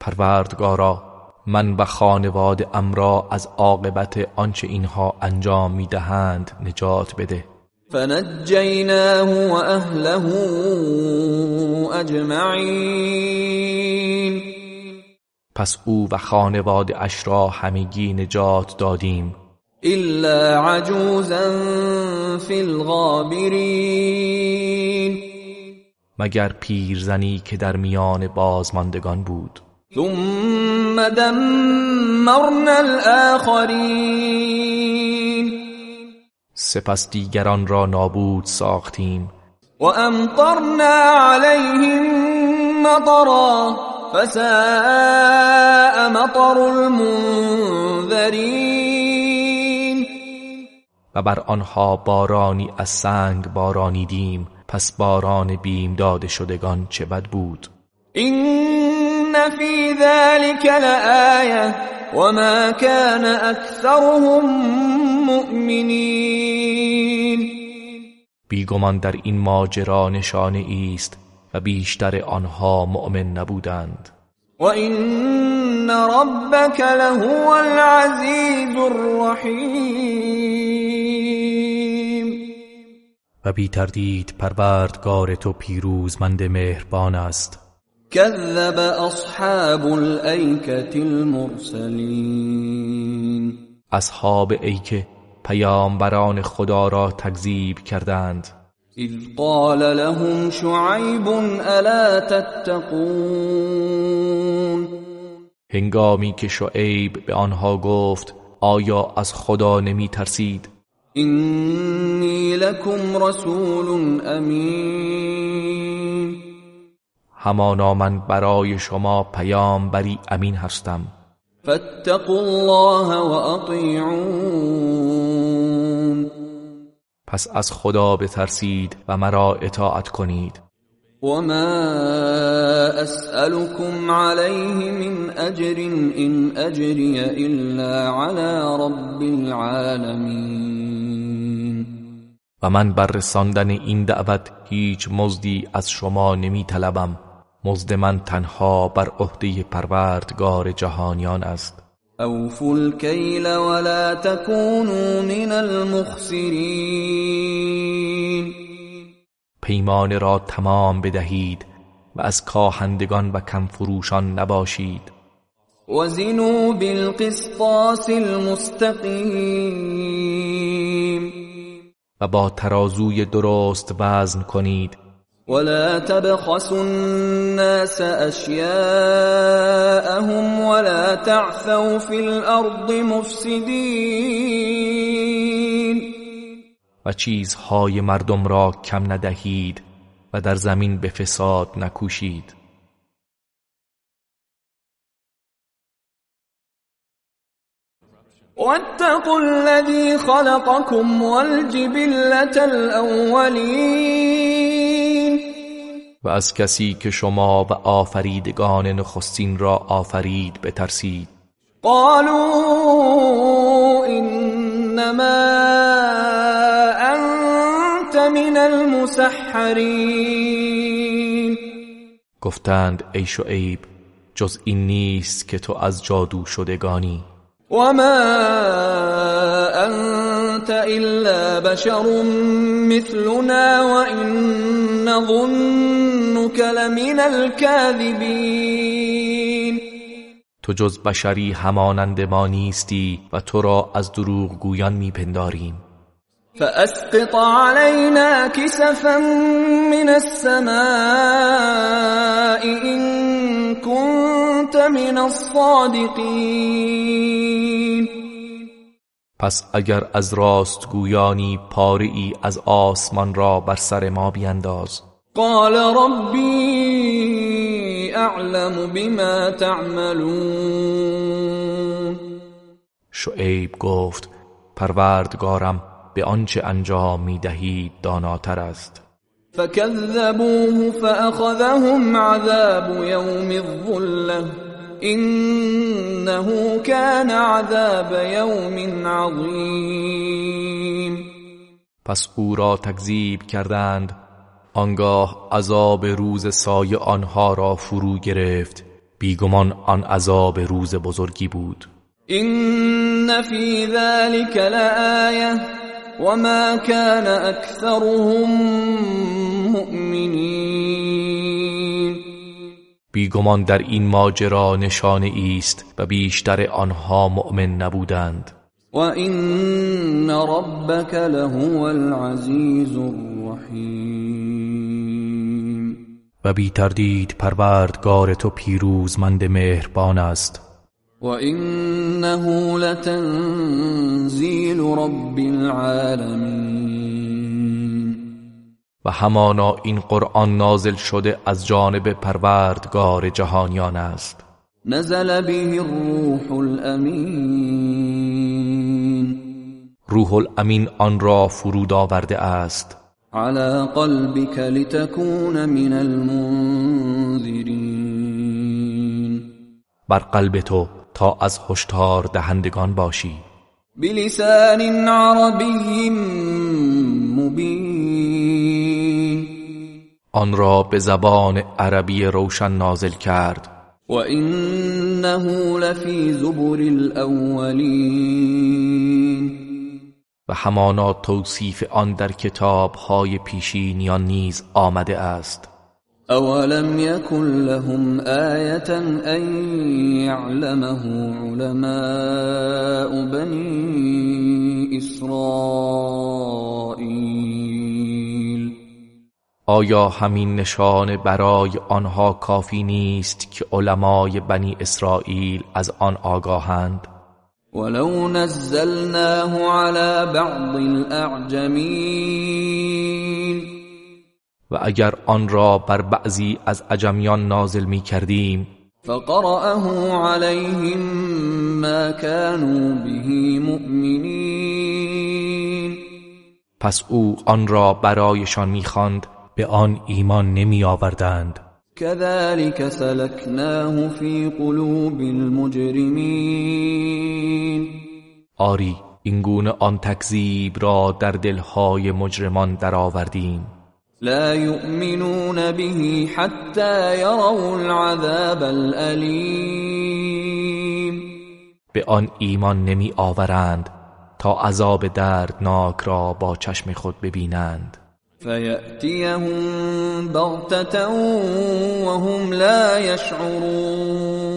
پروردگارا من و خانواده امرا از عاقبت آنچه اینها انجام می‌دهند نجات بده. فنجیناه و اهله اجمعین. پس او و خانواده اش را همگی نجات دادیم. الا عجوزا فی الغابرین. مگر پیرزنی که در میان بازماندگان بود؟ ثم دمرنا الاخرین سپس دیگران را نابود ساختیم. و امطرنا علیهم مطرا فساء مطر المنذرین و بر آنها بارانی از سنگ بارانیدیم پس باران بیم داده شدگان چه بد بود؟ این فی ذلك لآیه وما كان اکثرهم مؤمنین بیگمان در این ماجرا نشانه است و بیشتر آنها مؤمن نبودند. و این ربک لهو العزیز الرحیم و بی تردید پروردگار تو پیروزمند مهربان است. كذب اصحاب الایکة المرسلین اصحاب ایکه پیامبران خدا را تکذیب کردند. اذ قال لهم شعیب الا تتقون؟ هنگامی که شعیب به آنها گفت آیا از خدا نمی ترسید اینی لکم رسول امین همانا من برای شما پیام بری امین هستم. فاتقوا الله و اطیعون. پس از خدا بترسید و مرا اطاعت کنید. وما اسألكم عليه من اجر ان اجري الا على رب العالمين و من بر رساندن این دعوت هیچ مزدی از شما نمی طلبم مزد من تنها بر عهده پروردگار جهانیان است. اوفوا الكيل ولا تكونوا من المخسرين پیمان را تمام بدهید و از کاهندگان و کمفروشان نباشید. وزنوا بالقسطاس المستقیم. و با ترازوی درست وزن کنید. ولا تبخسوا الناس اشیاءهم ولا تعثوا في الارض مفسدین و چیزهای مردم را کم ندهید و در زمین به فساد نکوشید. واتقوا الذي خلقكم والجبلة الأولين. و از کسی که شما و آفریدگان نخستین را آفرید بترسید. قالوا انما انت من المسحرین گفتند ای شعیب جز این نیست که تو از جادو شدگانی. وما انت الا بشر مثلنا وان نظنك لمن الكاذبین تو جز بشری همانند ما نیستی و تو را از دروغ گویان میپنداریم. فاسقط علينا كسفا من السماء ان كنت من الصادقين. پس اگر از راست گویانی پاره ای از آسمان را بر سر ما بینداز. قال ربي اعلم بما تعملون. شعیب گفت پروردگارم به آنچه انجام می دهید داناتر است. فكذبوه فأخذهم عذاب يوم الظلة إنه كان عذاب يوم عظيم پس او را تکذیب کردند آنگاه عذاب روز سایه آنها را فرو گرفت. بیگمان آن عذاب روز بزرگی بود. إن في ذلك لآية وما كان أكثرهم مؤمنين. بیگمان در این ماجرا نشانه است و بیشتر آنها مؤمن نبودند. وإن ربك لهو العزيز الرحيم. و بی تردید پروردگار تو پیروزمند مهربان است. وإنه لتنزيل رب العالمين و همانا این قرآن نازل شده از جانب پروردگار جهانیان است. نزل به الروح الأمين روح الامین آن را فرود آورده است. على قلبك لتكون من المنذرين بر قلب تو تا از هشدار دهندگان باشی. بلسان عربي مبين آن را به زبان عربی روشن نازل کرد. وإنه لفي زبر الأولين و همانا توصیف آن در کتاب های پیشینیان نیز آمده است. أولم يكن لهم آية أن يعلمه علماء بني إسرائيل آیا همین نشان برای آنها کافی نیست که علمای بنی اسرائیل از آن آگاهند؟ ولو نزلناه على بعض الاعجمین و اگر آن را بر بعضی از عجمیان نازل می کردیم فقرأه عليهم ما كانوا به مؤمنین. پس او آن را برایشان می‌خواند به آن ایمان نمی آوردند كذلك سلكناه في قلوب المجرمين آری این گونه آن تکذیب را در دلهای مجرمان درآوردیم. لا يؤمنون به حتى يروا العذاب الأليم. به آن ایمان نمی آورند تا عذاب دردناک را با چشم خود ببینند. فيأتيهم بغتة وهم لا يشعرون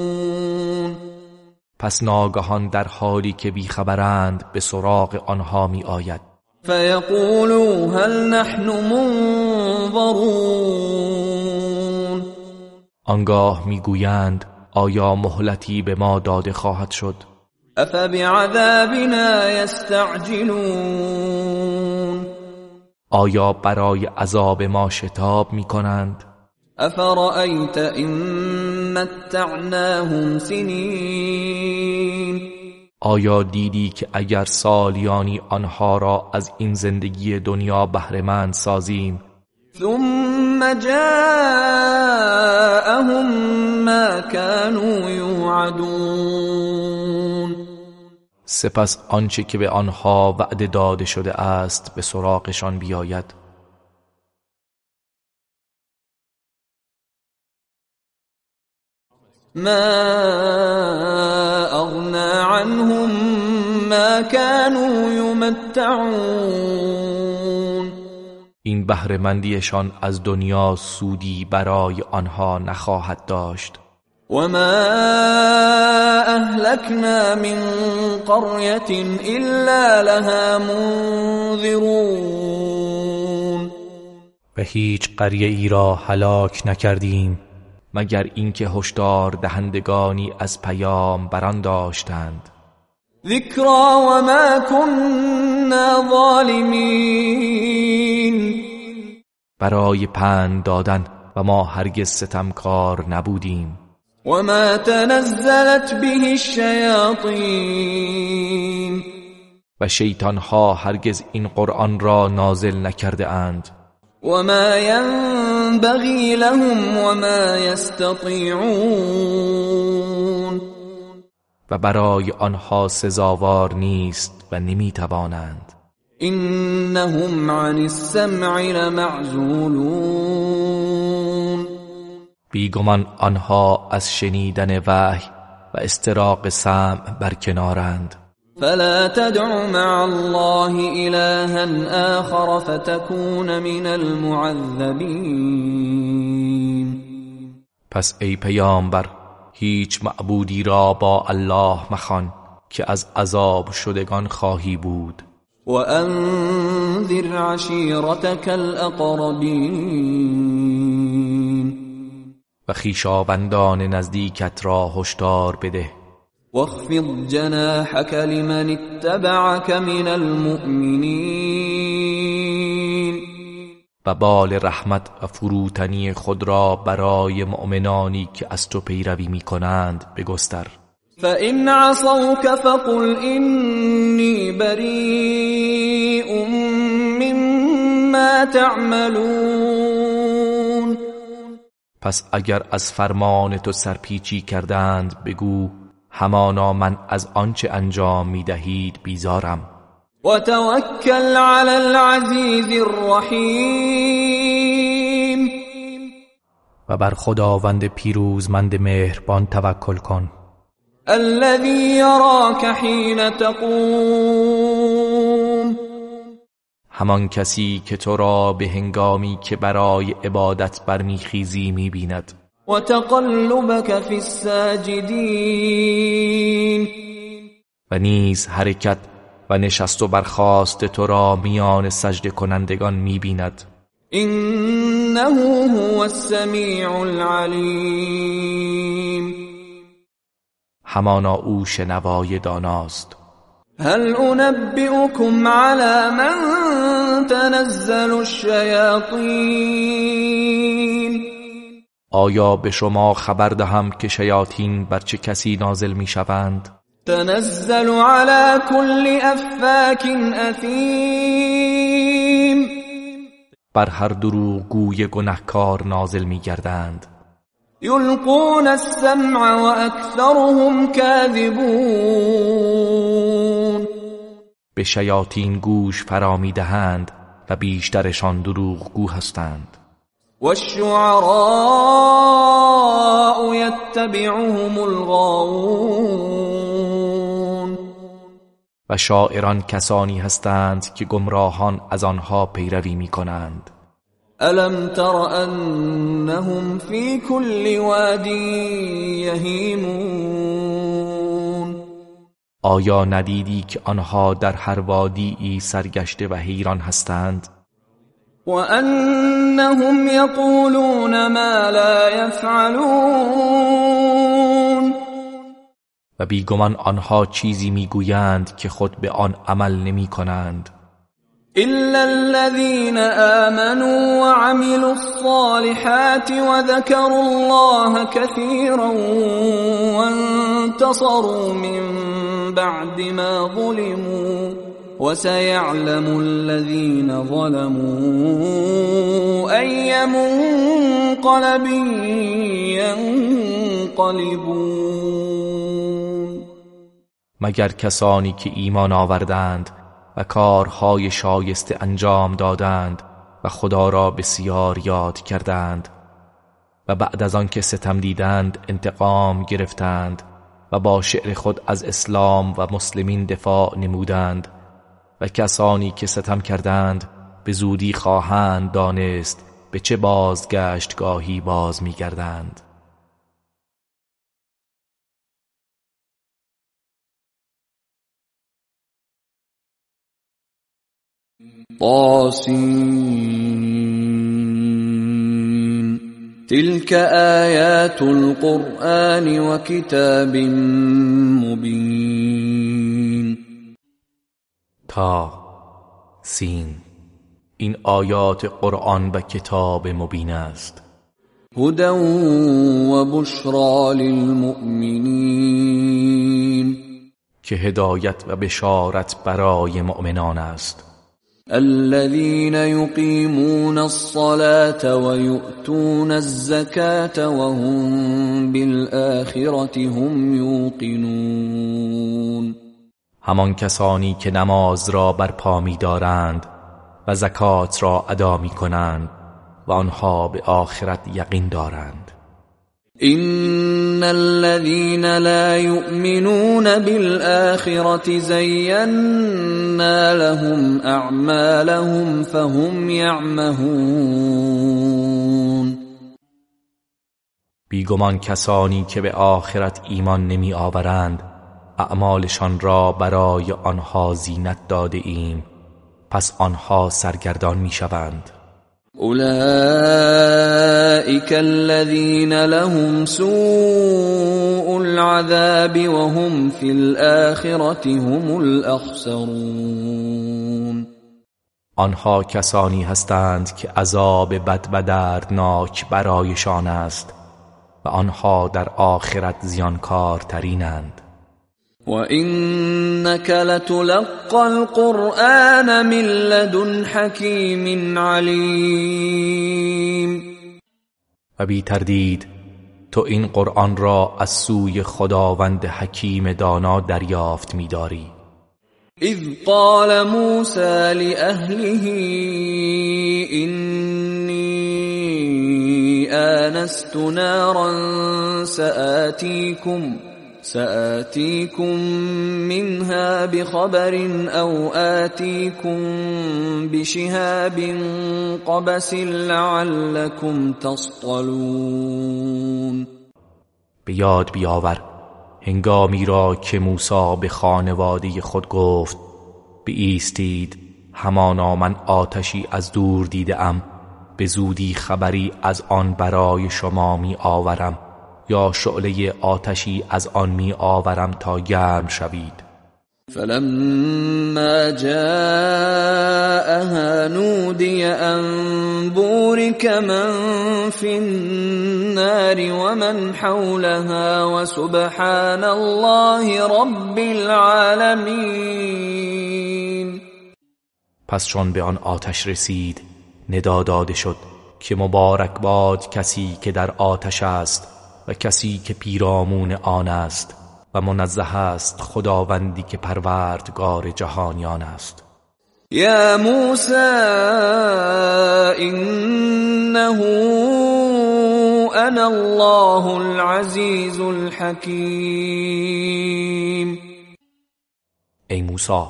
پس ناگهان در حالی که بیخبرند به سراغ آنها می آید. فيقولوا هل نحن منظرون آنگاه می‌گویند آیا مهلتی به ما داده خواهد شد؟ افبعذابنا يستعجلون آیا برای عذاب ما شتاب می کنند افرأيت ان متعناهم سنین آیا دیدی که اگر سالیانی آنها را از این زندگی دنیا بهرهمند سازیم؟ ثم جاءهم ما كانوا يوعدون. سپس آنچه که به آنها وعده داده شده است به سراغشان بیاید. ما عنهم ما كانوا يمتعون. این بهرهمندیشان از دنیا سودی برای آنها نخواهد داشت. وما اهلكنا من قرية الا لها منذرون. و هیچ قریه ای را هلاک نکردیم. مگر اینکه هشدار دهندگانی از پیام بران داشتند. ذکرا وما كنا ظالمین. برای پند دادن و ما هرگز ستمکار نبودیم. وما تنزلت به الشیاطین. و شیطانها هرگز این قرآن را نازل نکرده اند. وما ينبغي لهم وما يستطيعون و برای آنها سزاوار نیست و نمی‌توانند. انهم عن السمع لمعزولون بیگمان آنها از شنیدن وحی و استراق سمع برکنارند. فلا تدع مع الله إلها آخر فتكون من المعذبين. پس ای پیامبر هیچ معبودی را با الله مخوان که از عذاب شدگان خواهی بود. وأنذر عشيرتك الأقربين. و خیشاوندان نزدیکت را هشدار بده. واخفض جناحك لمن اتبعك من المؤمنين. و بال رحمت و فروتنی خود را برای مؤمنانی که از تو پیروی می کنند بگستر. فإن عصوك فقل إني بريء مما تعملون. پس اگر از فرمان تو سرپیچی کردند بگو همانا من از آنچه انجام می دهید بیزارم. وتوكل على العزيز الرحيم و بر خداوند پیروزمند مهربان توکل کن. الذي يراك حين تقوم. همان کسی که تو را به هنگامی که برای عبادت برمیخیزی می‌بیند. وتقلبك في الساجدين. و نیز حرکت و نشست و برخاست تو را میان سجده کنندگان می‌بیند. انه هو السمیع العلیم. همانا او شنوای داناست. هل انبئكم على من تنزل الشیاطین؟ آیا به شما خبر دهم که شیاطین بر چه کسی نازل می شوند؟ تنزل على كل افاك اثیم. بر هر دروغ گوی گنهکار نازل می گردند یلقون السمع و اکثرهم کاذبون. به شیاطین گوش فرا می دهند و بیشترشان دروغ گو هستند. والشعراء يتبعهم الغاوون. و شاعران کسانی هستند که گمراهان از آنها پیروی می کنند الم تر انهم في كل واد يهيمون. آیا ندیدی که آنها در هر وادی سرگشته و حیران هستند؟ وأنهم يقولون ما لا يفعلون و بیگمان آنها چیزی می‌گویند که خود به آن عمل نمی کنند إلا الذين آمنوا وعملوا الصالحات وذكروا الله كثيرا وانتصروا من بعد ما ظلموا وسيعلم الذين ظلموا أي منقلب مگر کسانی که ایمان آوردند و کارهای شایسته انجام دادند و خدا را بسیار یاد کردند و بعد از آن که ستم دیدند انتقام گرفتند و با شعر خود از اسلام و مسلمین دفاع نمودند. و کسانی که ستم کردند به زودی خواهند دانست به چه بازگشتگاهی باز میگردند. طاسين تلك آيات القرآن وكتاب مبين تا سین. این آیات قرآن و کتاب مبین است. هدى وبشرى للمؤمنين که هدایت و بشارت برای مؤمنان است. الذين يقيمون الصلاة ويؤتون الزكاة وهم بالآخرة هم يوقنون. همان کسانی که نماز را برپا می دارند و زکات را ادا می کنند و آنها به آخرت یقین دارند. إن الذين لا يؤمنون بالآخرة زينا لهم أعمالهم فهم يعمهون بیگمان کسانی که به آخرت ایمان نمی آورند اعمالشان را برای آنها زینت داده ایم پس آنها سرگردان می شوند أولئك الذين لهم سوء العذاب وهم في الآخرة هم الأخسرون آنها کسانی هستند که عذاب بد و دردناک برایشان است و آنها در آخرت زیانکارترینند. وإنك لتلقى القرآن من لدن حكيم عليم و بی تردید تو این قرآن را از سوی خداوند حکیم دانا دریافت می‌داری. إذ قال موسى لأهله إني آنست نارا سآتيكم سآتيكم منها بخبر أو آتيكم بشهاب قبس لعلكم تصطلون. به یاد بیاور هنگامی را که موسی به خانواده خود گفت ایستید همانا من آتشی از دور دیده ام به زودی خبری از آن برای شما می آورم یا شعله آتشی از آن می آورم تا گرم شوید. فلما جاءها نودي أن بورك من في النار ومن حولها وسبحان الله رب العالمين پس چون به آن آتش رسید ندا داده شد که مبارک باد کسی که در آتش است و کسی که پیرامون آن است و منزه است خداوندی که پروردگار جهانیان است. یا موسی انه انا الله العزیز الحکیم. ای موسی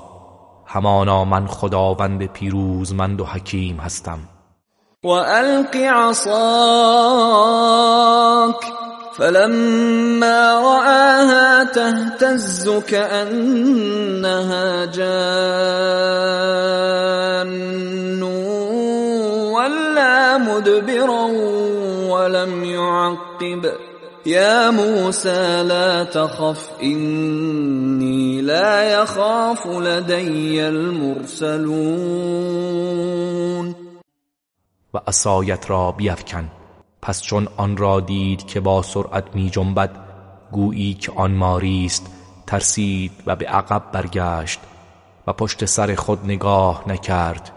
همانا من خداوند پیروزمند و حکیم هستم. و الق عصاک. فلما رآها تهتز كأنها جان ولا مدبرا ولم يعقب. يا موسى لا تخف إني لا يخاف لدي المرسلون. و عصایت را بیفکن. پس چون آن را دید که با سرعت می جنبد گویی که آن ماری است ترسید و به عقب برگشت و پشت سر خود نگاه نکرد.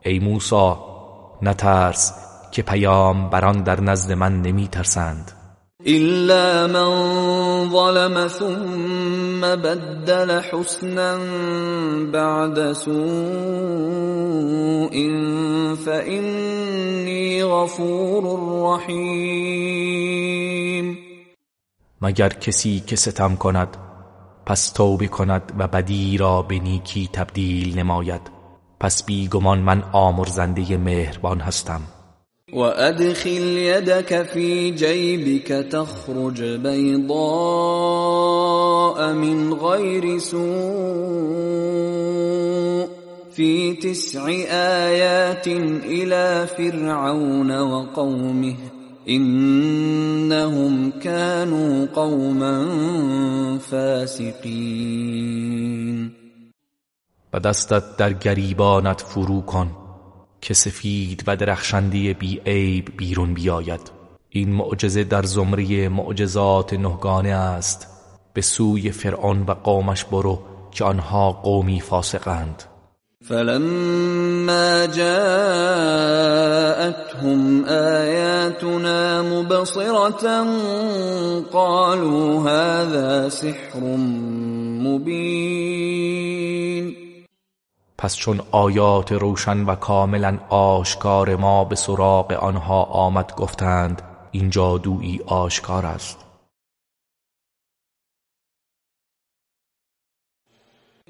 ای موسی نترس که پیام بران در نزد من نمی ترسند. إلا من ظلم ثم بدل حسنا بعد سوء فإني غفور رحیم مگر کسی که ستم کند پس توبه کند و بدی را به نیکی تبدیل نماید. پس بیگمان من آمرزنده مهربان هستم. وأدخل يدك في جيبك تخرج بيضاء من غير سوء. في تسع آيات إلى فرعون وقومه إنهم كانوا قوما فاسقين. و دستت در گریبانت فرو کن. که سفید و درخشنده بی عیب بیرون بیاید. این معجزه در زمره معجزات نهگانه است. به سوی فرعون و قومش برو که آنها قومی فاسقند. فلما جاءتهم آياتنا مبصرة قالوا هذا سحر مبين پس چون آیات روشن و کاملا آشکار ما به سراغ آنها آمد گفتند این جادویی آشکار است.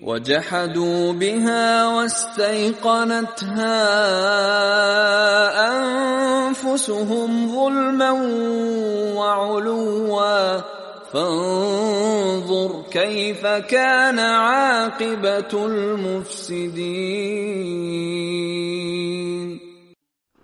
وجحدوا بها واستيقنتها انفسهم ظلما وعلوا. فانظر كيف كان عاقبت المفسدين.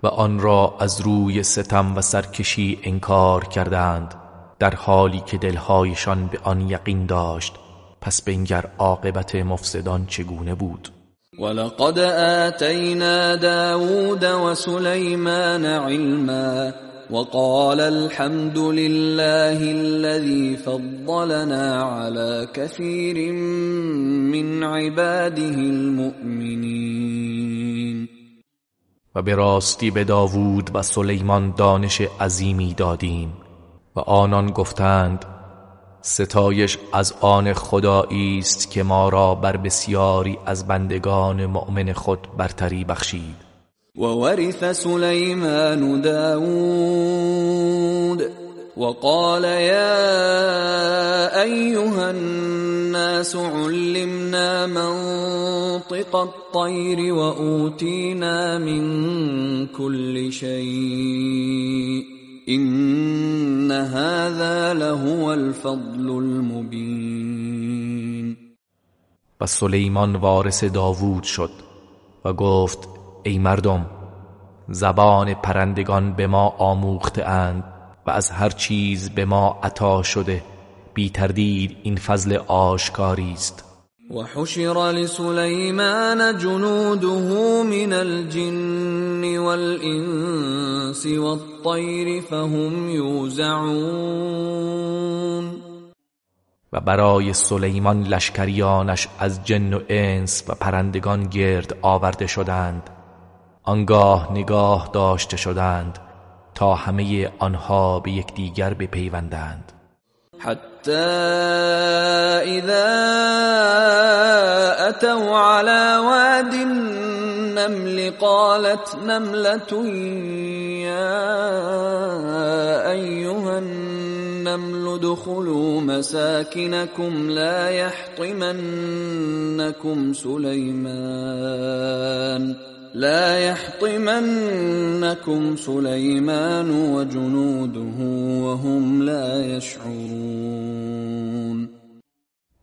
و آن را از روی ستم و سرکشی انکار کردند در حالی که دلهایشان به آن یقین داشت پس بنگر عاقبت مفسدان چگونه بود؟ ولقد آتینا داود وسليمان علما وقال الحمد لله الذي فضلنا على كثير من عباده المؤمنين. و به راستی به داوود و سلیمان دانش عظیمی دادیم و آنان گفتند ستایش از آن خدایی است که ما را بر بسیاری از بندگان مؤمن خود برتری بخشید. وورث سليمان داود وقال يا أيها الناس علمنا منطق الطير وأوتينا من كل شيء إن هذا لهو الفضل المبين. و سلیمان وارث داوود شد و گفت ای مردم زبان پرندگان به ما آموخته اند و از هر چیز به ما عطا شده. بی تردید این فضل آشکاری است. وحشر لسليمان جنوده من الجن والإنس والطير فهم يوزعون و برای سلیمان لشکریانش از جن و انس و پرندگان گرد آورده شدند. آنگاه نگاه داشته شدند تا همه آنها به یکدیگر بپیوندند. حتى إذا أتوا على واد النمل قالت نملة يا أيها النمل ادخلوا مساكنكم لا يحطمنكم سليمان لا يحطمنكم سليمان وجنوده وهم لا يشعرون.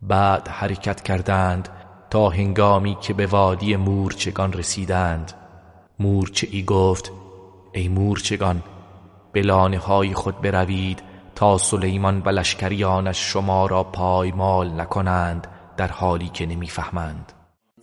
بعد حرکت کردند تا هنگامی که به وادی مورچگان رسیدند. مورچه ای گفت ای مورچگان به لانه های خود بروید تا سلیمان و لشکریانش شما را پایمال نکنند در حالی که نمی‌فهمند.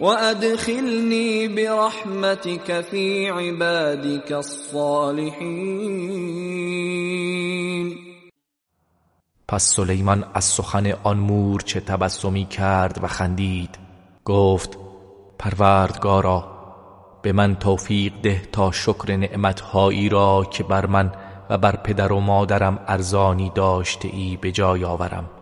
وادخلني برحمتك في عبادك الصالحين. پس سلیمان از سخن آن مور چه تبسمی کرد و خندید. گفت پروردگارا به من توفیق ده تا شکر نعمتهایی را که بر من و بر پدر و مادرم ارزانی داشته ای به جای آورم.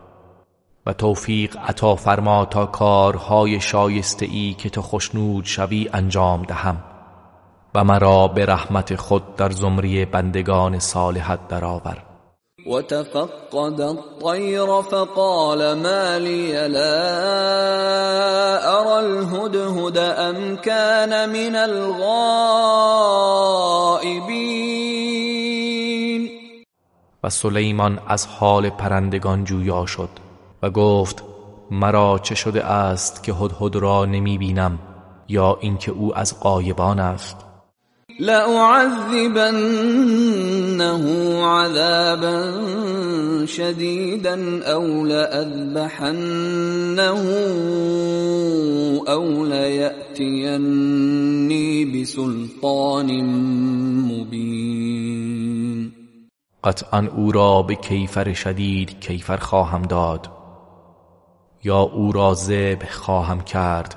و توفیق عطا فرما تا کارهای شایسته ای که تو خشنود شوی انجام دهم و مرا به رحمت خود در زمری بندگان صالحت درآور. وتفقد الطير فقال ما لي لا أرى الهدهد أم كان من الغائبين. و سلیمان از حال پرندگان جویا شد. و گفت مرا چه شده است که هدهد را نمی بینم یا اینکه او از قایبان است؟ لأعذبنه عذابا شديدا او لأذبحنه او ليأتيني بسلطان مبین. قطعا او را به کیفر شدید کیفر خواهم داد. یا او را ذبح خواهم کرد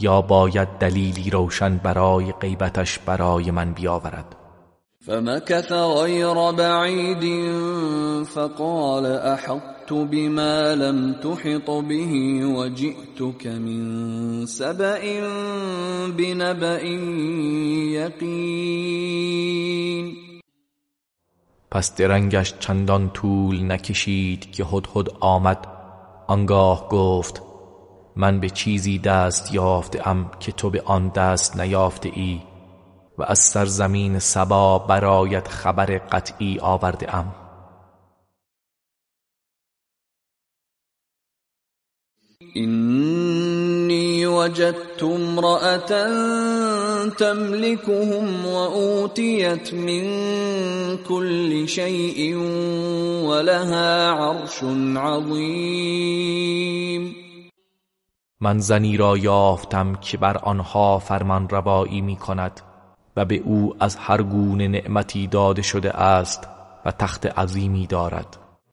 یا باید دلیلی روشن برای غیبتش برای من بیاورد. فمكث غير بعيد فقال احطت بما لم تحط به وجئتك من سبأ بنبأ یقین. پس درنگش چندان طول نکشید که هدهد آمد آنگاه گفت من به چیزی دست یافته ام که تو به آن دست نیافته ای و از سرزمین سبا برایت خبر قطعی آورده ام اینی وجدت امرأة تملكهم وأوتيت من كل شيء ولها عرش عظیم من زنی را یافتم که بر آنها فرمان روایی می کند و به او از هر گونه نعمتی داده شده است و تخت عظیمی دارد.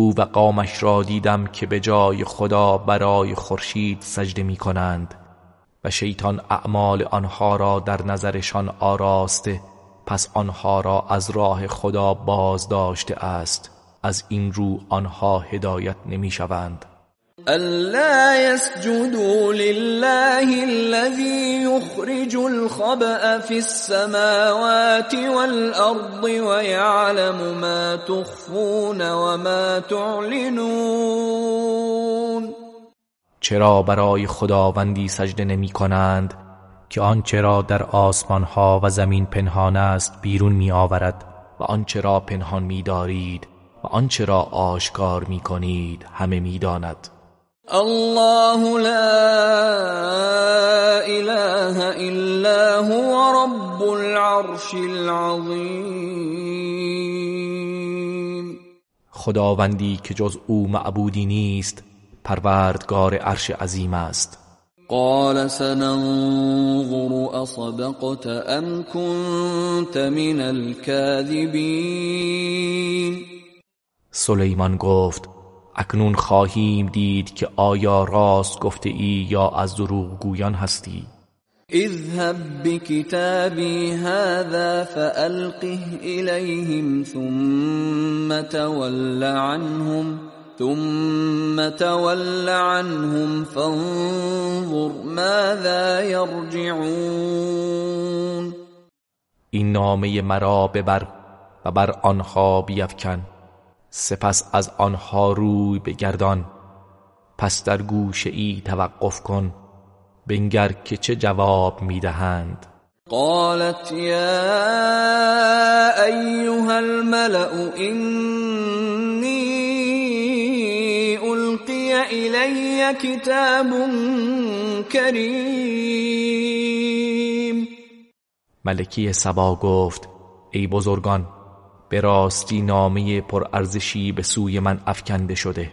او و قامش را دیدم که به جای خدا برای خورشید سجده می کنند و شیطان اعمال آنها را در نظرشان آراسته پس آنها را از راه خدا باز داشته است. از این رو آنها هدایت نمی شوند ألا يسجدوا لله الذي يخرج الخبأ في السماوات والأرض ويعلم ما تخفون وما تعلنون. چرا برای خداوندی سجده نمی کنند که آنچه را در آسمان ها و زمین پنهان است بیرون می آورد و آنچه را پنهان می دارید و آنچه را آشکار می کنید همه می داند الله لا اله الا هو رب العرش العظیم خداوندی که جز او معبودی نیست پروردگار عرش عظیم است. قال سننظر اصدقت ام كنت من الكاذبین سلیمان گفت اکنون خواهیم دید که آیا راست گفته ای یا از دروغگویان هستی؟ اذهب بكتابي هذا فألقه إليهم ثم تول عنهم ثم تول عنهم فانظر ماذا يرجعون این نامه مرا ببر و بر آنها بیفکن. سپس از آنها روی بگردان. پس در گوش ای توقف کن. بنگر که چه جواب می‌دهند. قالت يا أيها الملأ إني ألقي إلي كتاب كريم. ملکی سبا گفت ای بزرگان به راستی نامه پرارزشی به سوی من افکنده شده.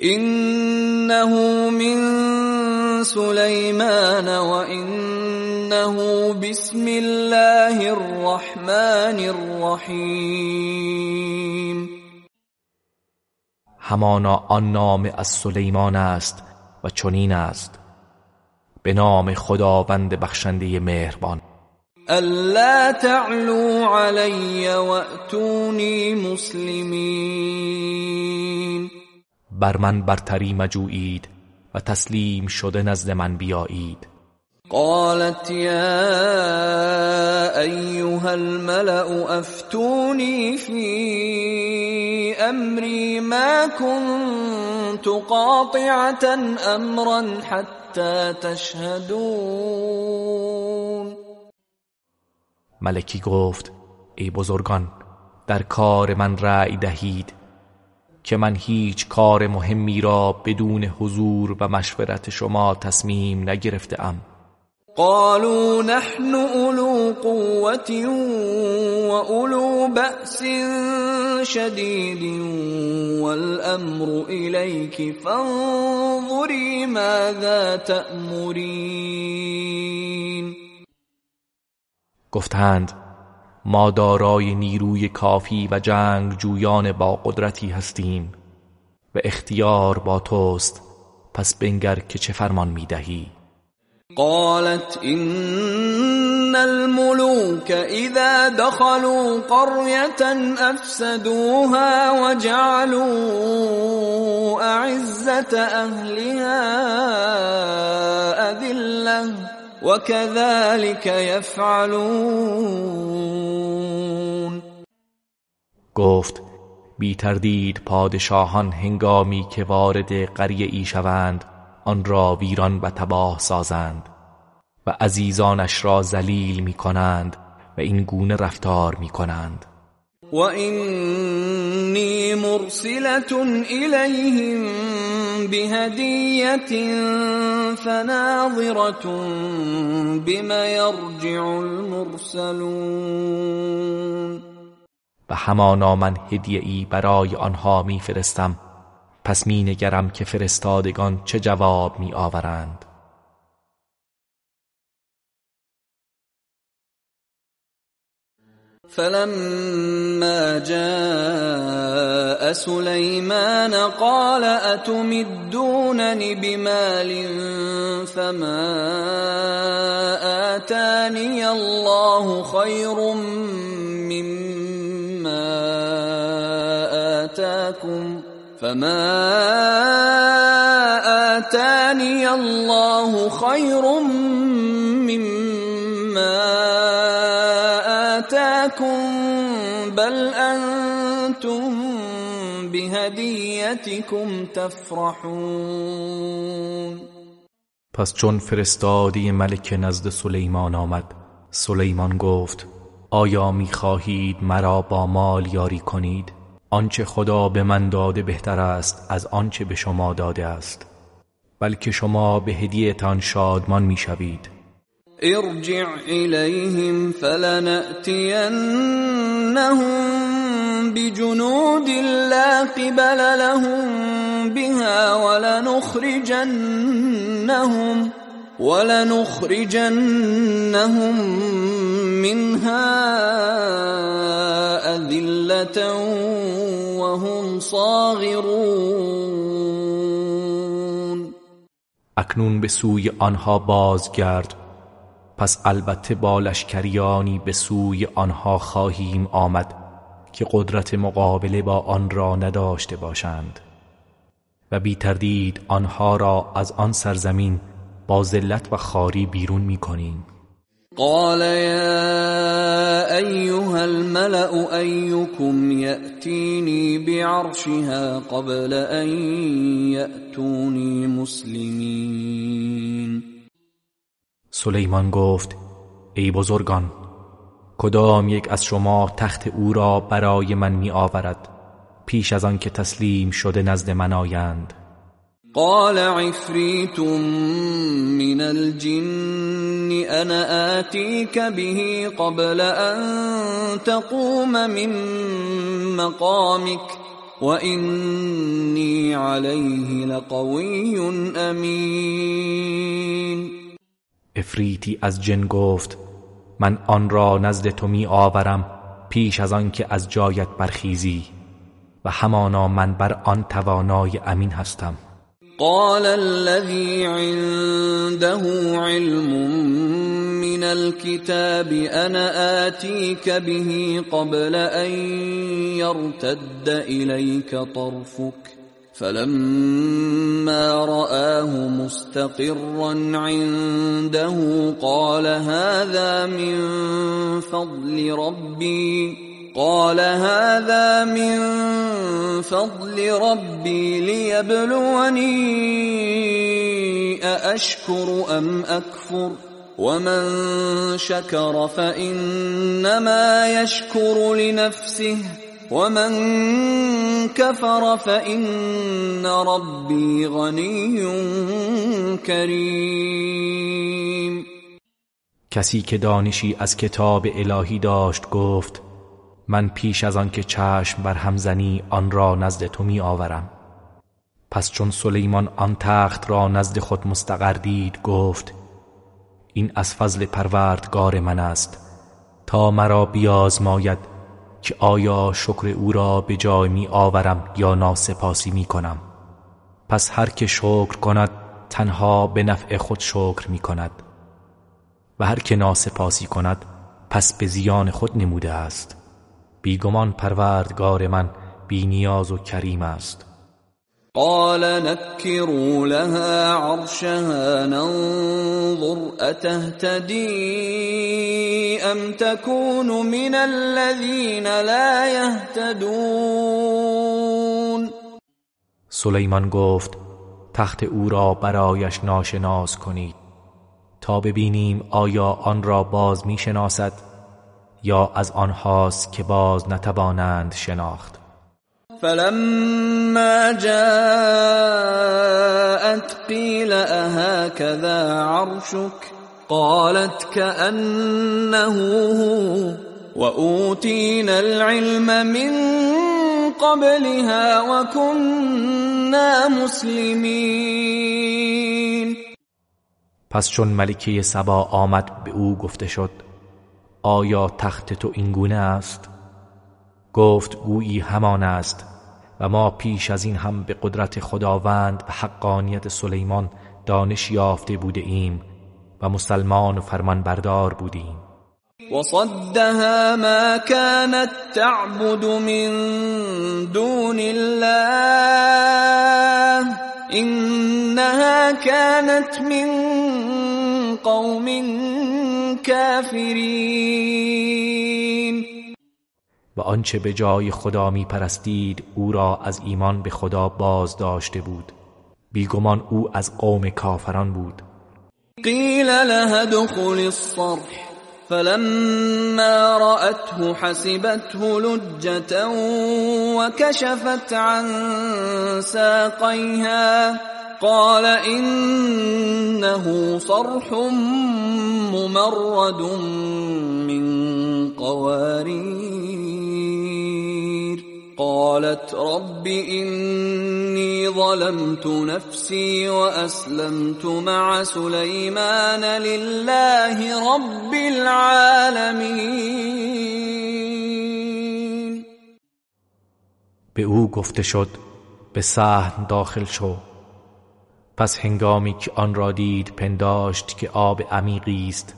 انه من سلیمان و انه بسم الله الرحمن الرحیم. همانا آن نام از سلیمان است و چنین است. به نام خداوند بخشنده مهربان. ألا تعلوا علی واتونی مسلمین بر من برتری مجویید و تسلیم شده نزد من بیایید. قالت يا أيها الملأ أفتوني في أمري ما كنت قاطعة أمرا حتى تشهدون. ملکی گفت ای بزرگان در کار من رأی دهید که من هیچ کار مهمی را بدون حضور و مشورت شما تصمیم نگرفته ام قالوا نحن اولو قوة واولو بأس شديد والامر اليك فانظري ماذا تأمرين گفتند ما دارای نیروی کافی و جنگ جویان با قدرتی هستیم و اختیار با توست پس بنگر که چه فرمان می‌دهی؟ قالت ان الملوك اذا دخلوا قرية افسدوها وجعلوا اعزة اهلها وكذلك يفعلون گفت بی تردید پادشاهان هنگامی که وارد قریه ای شوند آن را ویران و تباه سازند و عزیزانش را ذلیل می کنند و این گونه رفتار می کنند و اینی مرسلة الیهم بهدیت فناظرة بما یرجع المرسلون و همانا من هدیه ای برای آنها میفرستم. پس می نگرم که فرستادگان چه جواب می آورند فلما جاء سليمان قال أتمدونني بمال فما آتاني الله خير مما آتاكم فما آتاني الله خير بل انتم بهدیتکم تفرحون؟ پس چون فرستادی ملک نزد سلیمان آمد سلیمان گفت آیا می‌خواهید مرا با مال یاری کنید؟ آنچه خدا به من داده بهتر است از آنچه به شما داده است. بلکه شما به هدیهتان شادمان می‌شوید. ارجع إليهم فلنأتينهم بجنود لا قبل لهم بها ولنخرجنهم ولنخرجنهم منها أذلة وهم صاغرون. اکنون به سوی آنها بازگرد. پس البته با لشکریانی به سوی آنها خواهیم آمد که قدرت مقابله با آن را نداشته باشند. و بی تردید آنها را از آن سرزمین با ذلت و خاری بیرون می کنیم. قال يا أيها الملأ أيكم يأتيني بعرشها قبل أن يأتوني مسلمين. سلیمان گفت ای بزرگان کدام یک از شما تخت او را برای من می آورد پیش از آن که تسلیم شده نزد من آیند؟ قال عفریت من الجن انا آتیک به قبل ان تقوم من مقامك وإني عليه لقوي امین. افریتی از جن گفت من آن را نزد تو می آورم پیش از آن که از جایت برخیزی و همانا من بر آن توانای امین هستم. قال الذي عنده علم من الكتاب انا آتيك به قبل ان يرتد اليك طرفك فلما رآه مستقرا عنده قال هذا من فضل ربي. قال هذا من فضل ربي ليبلوني أأشكر أم أكفر؟ ومن شكر فإنما يشكر لنفسه. ومن كفر فإن ربي غنی کریم کسی که دانشی از کتاب الهی داشت گفت من پیش از آن که چشم بر همزنی آن را نزد تو می آورم پس چون سلیمان آن تخت را نزد خود مستقر دید گفت این از فضل پروردگار من است. تا مرا بیازماید که آیا شکر او را به جای می آورم یا ناسپاسی می کنم؟ پس هر که شکر کند تنها به نفع خود شکر می کند. و هر که ناسپاسی کند پس به زیان خود نموده است. بیگمان پروردگار من بی نیاز و کریم است. قال نكروا لها عرشها ننظر اتهتدي ام تكون من الذين لا يهتدون؟ سلیمان گفت تخت او را برایش ناشناس کنید تا ببینیم آیا آن را باز می‌شناسد یا از آنهاست که باز نتوانند شناخت. فلما جاءت قيل أهكذا عرشك؟ قالت كأنه هو. وأوتينا العلم من قبلها وكنا مسلمين. پس چون ملکه سبا آمد به او گفته شد آیا تخت تو اینگونه است؟ گفت گویی همان است و ما پیش از این هم به قدرت خداوند و حقانیت سلیمان دانش یافته بوده ایم و مسلمان و فرمان بردار بودیم. وصدها ما كانت تعبد من دون الله انها كانت من قوم كافرین و آنچه به جای خدا می پرستید او را از ایمان به خدا باز داشته بود. بیگمان او از قوم کافران بود. قیل لها دخل الصرح فلما رأته حسبته لجة وكشفت عن ساقيها قال إنه صرح ممرد من قوارير قالت رب إني ظلمت نفسي وأسلمت مع سليمان لله رب العالمين. به او گفته شد به سهن داخل شو. پس هنگامی که آن را دید پنداشت که آب عمیقی است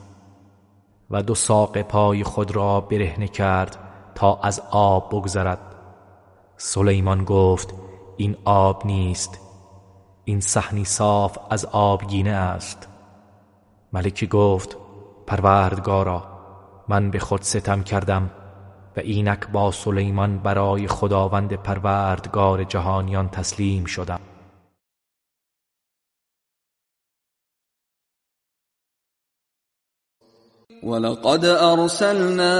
و دو ساق پای خود را برهنه کرد تا از آب بگذرد. سلیمان گفت این آب نیست. این صحنی صاف از آبگینه است. ملکی گفت پروردگارا من به خود ستم کردم و اینک با سلیمان برای خداوند پروردگار جهانیان تسلیم شدم. ولقد أرسلنا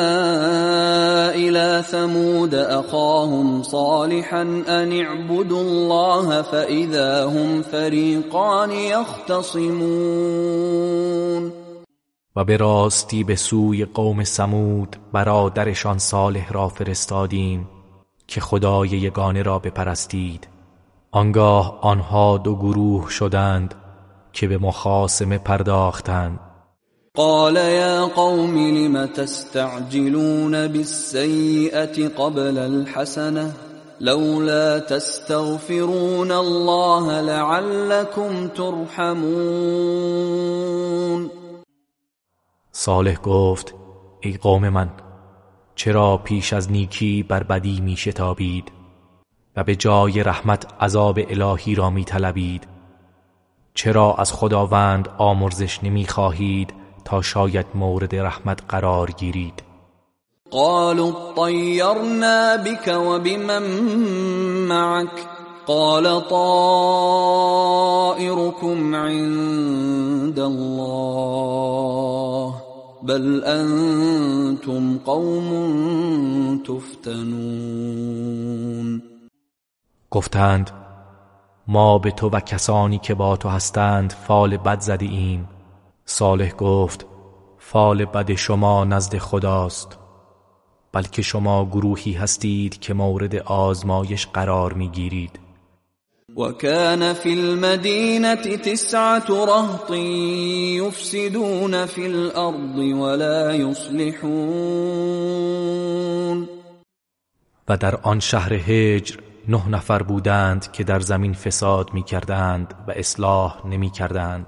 إلى ثمود أخاهم صالحا أن اعبدوا الله فإذا هم فريقان يختصمون. و به راستی به سوی قوم سمود برادرشان صالح را فرستادیم که خدای یگانه را بپرستید. آنگاه آنها دو گروه شدند که به مخاسمه پرداختند. قال يا قوم لم تستعجلون بالسيئة قبل الحسنة لولا تستغفرون الله لعلكم ترحمون. صالح گفت ای قوم من چرا پیش از نیکی بر بدی می شتابید و به جای رحمت عذاب الهی را می طلبید؟ چرا از خداوند آمرزش نمی خواهید تا شاید مورد رحمت قرار گیرید. قالوا طيرنا بك وبمن معك قال طائركم عند الله. بل انتم قوم تفتنون. گفتند ما به تو و کسانی که با تو هستند فال بد زده ایم. صالح گفت فال بد شما نزد خداست بلکه شما گروهی هستید که مورد آزمایش قرار می‌گیرید. وكان في المدينة تسعة رهط يفسدون في الأرض ولا يصلحون. و در آن شهر هجر نه نفر بودند که در زمین فساد می کردند و اصلاح نمی کردند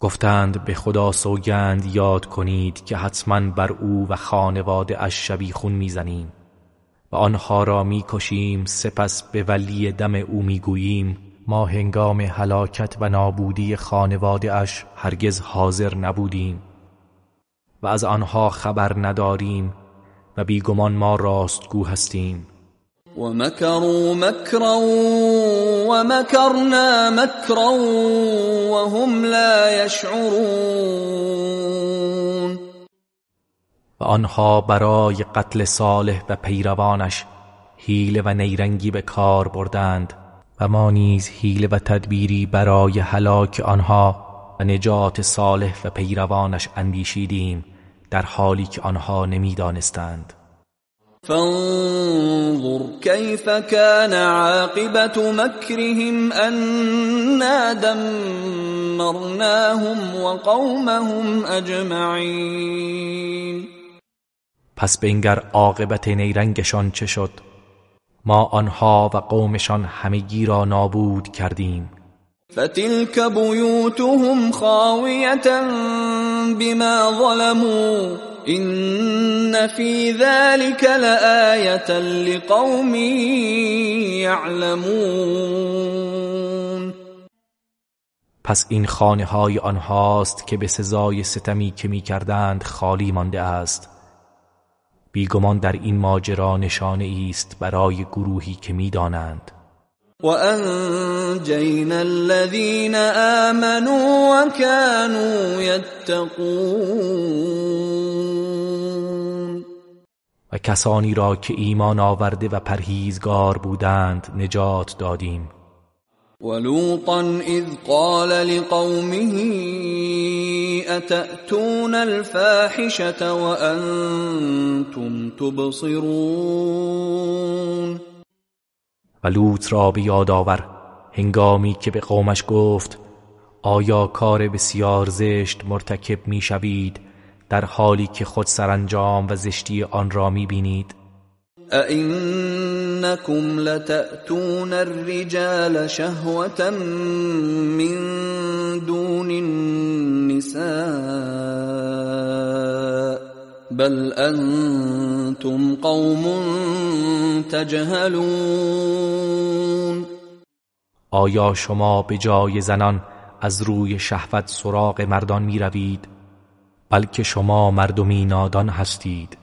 گفتند به خدا سوگند یاد کنید که حتما بر او و خانواده اش شبیخون می‌زنیم و آنها را می‌کشیم سپس به ولی دم او می‌گوییم ما هنگام هلاکت و نابودی خانواده اش هرگز حاضر نبودیم و از آنها خبر نداریم و بیگمان ما راستگو هستیم. ومكروا مكرا ومكرنا مكرا وهم لا يشعرون. و آنها برای قتل صالح و پیروانش حیله و نیرنگی به کار بردند و ما نیز حیله و تدبیری برای هلاک آنها و نجات صالح و پیروانش اندیشیدیم در حالی که آنها نمی‌دانستند. فانظر كيف كان عاقبة مكرهم أنا دمرناهم وقومهم أجمعين. پس بنگر عاقبت نیرنگشان چه شد؟ ما آنها و قومشان همگی را نابود کردیم. فتلك بيوتهم خاوية بما ظلموا. إن في ذلك لآية لقوم يعلمون. پس این خانه های آنهاست که به سزای ستمی که می کردند خالی مانده است. بیگمان در این ماجرا نشانه است برای گروهی که می‌دانند. وأنجينا الذين آمنوا وكانوا يتقون. و کسانی را که ایمان آورده و پرهیزگار بودند نجات دادیم. ولوطا اذ قال لقومه اتأتون الفاحشة وأنتم تبصرون؟ و لوط را به یاد آور هنگامی که به قومش گفت آیا کار بسیار زشت مرتکب می شوید در حالی که خود سرانجام و زشتی آن را می بینید؟ أئنكم لتأتون الرجال شهوة من دون النساء بل انتم قوم تجهلون آیا شما به جای زنان از روی شهوت سراغ مردان می روید بلکه شما مردمی نادان هستید.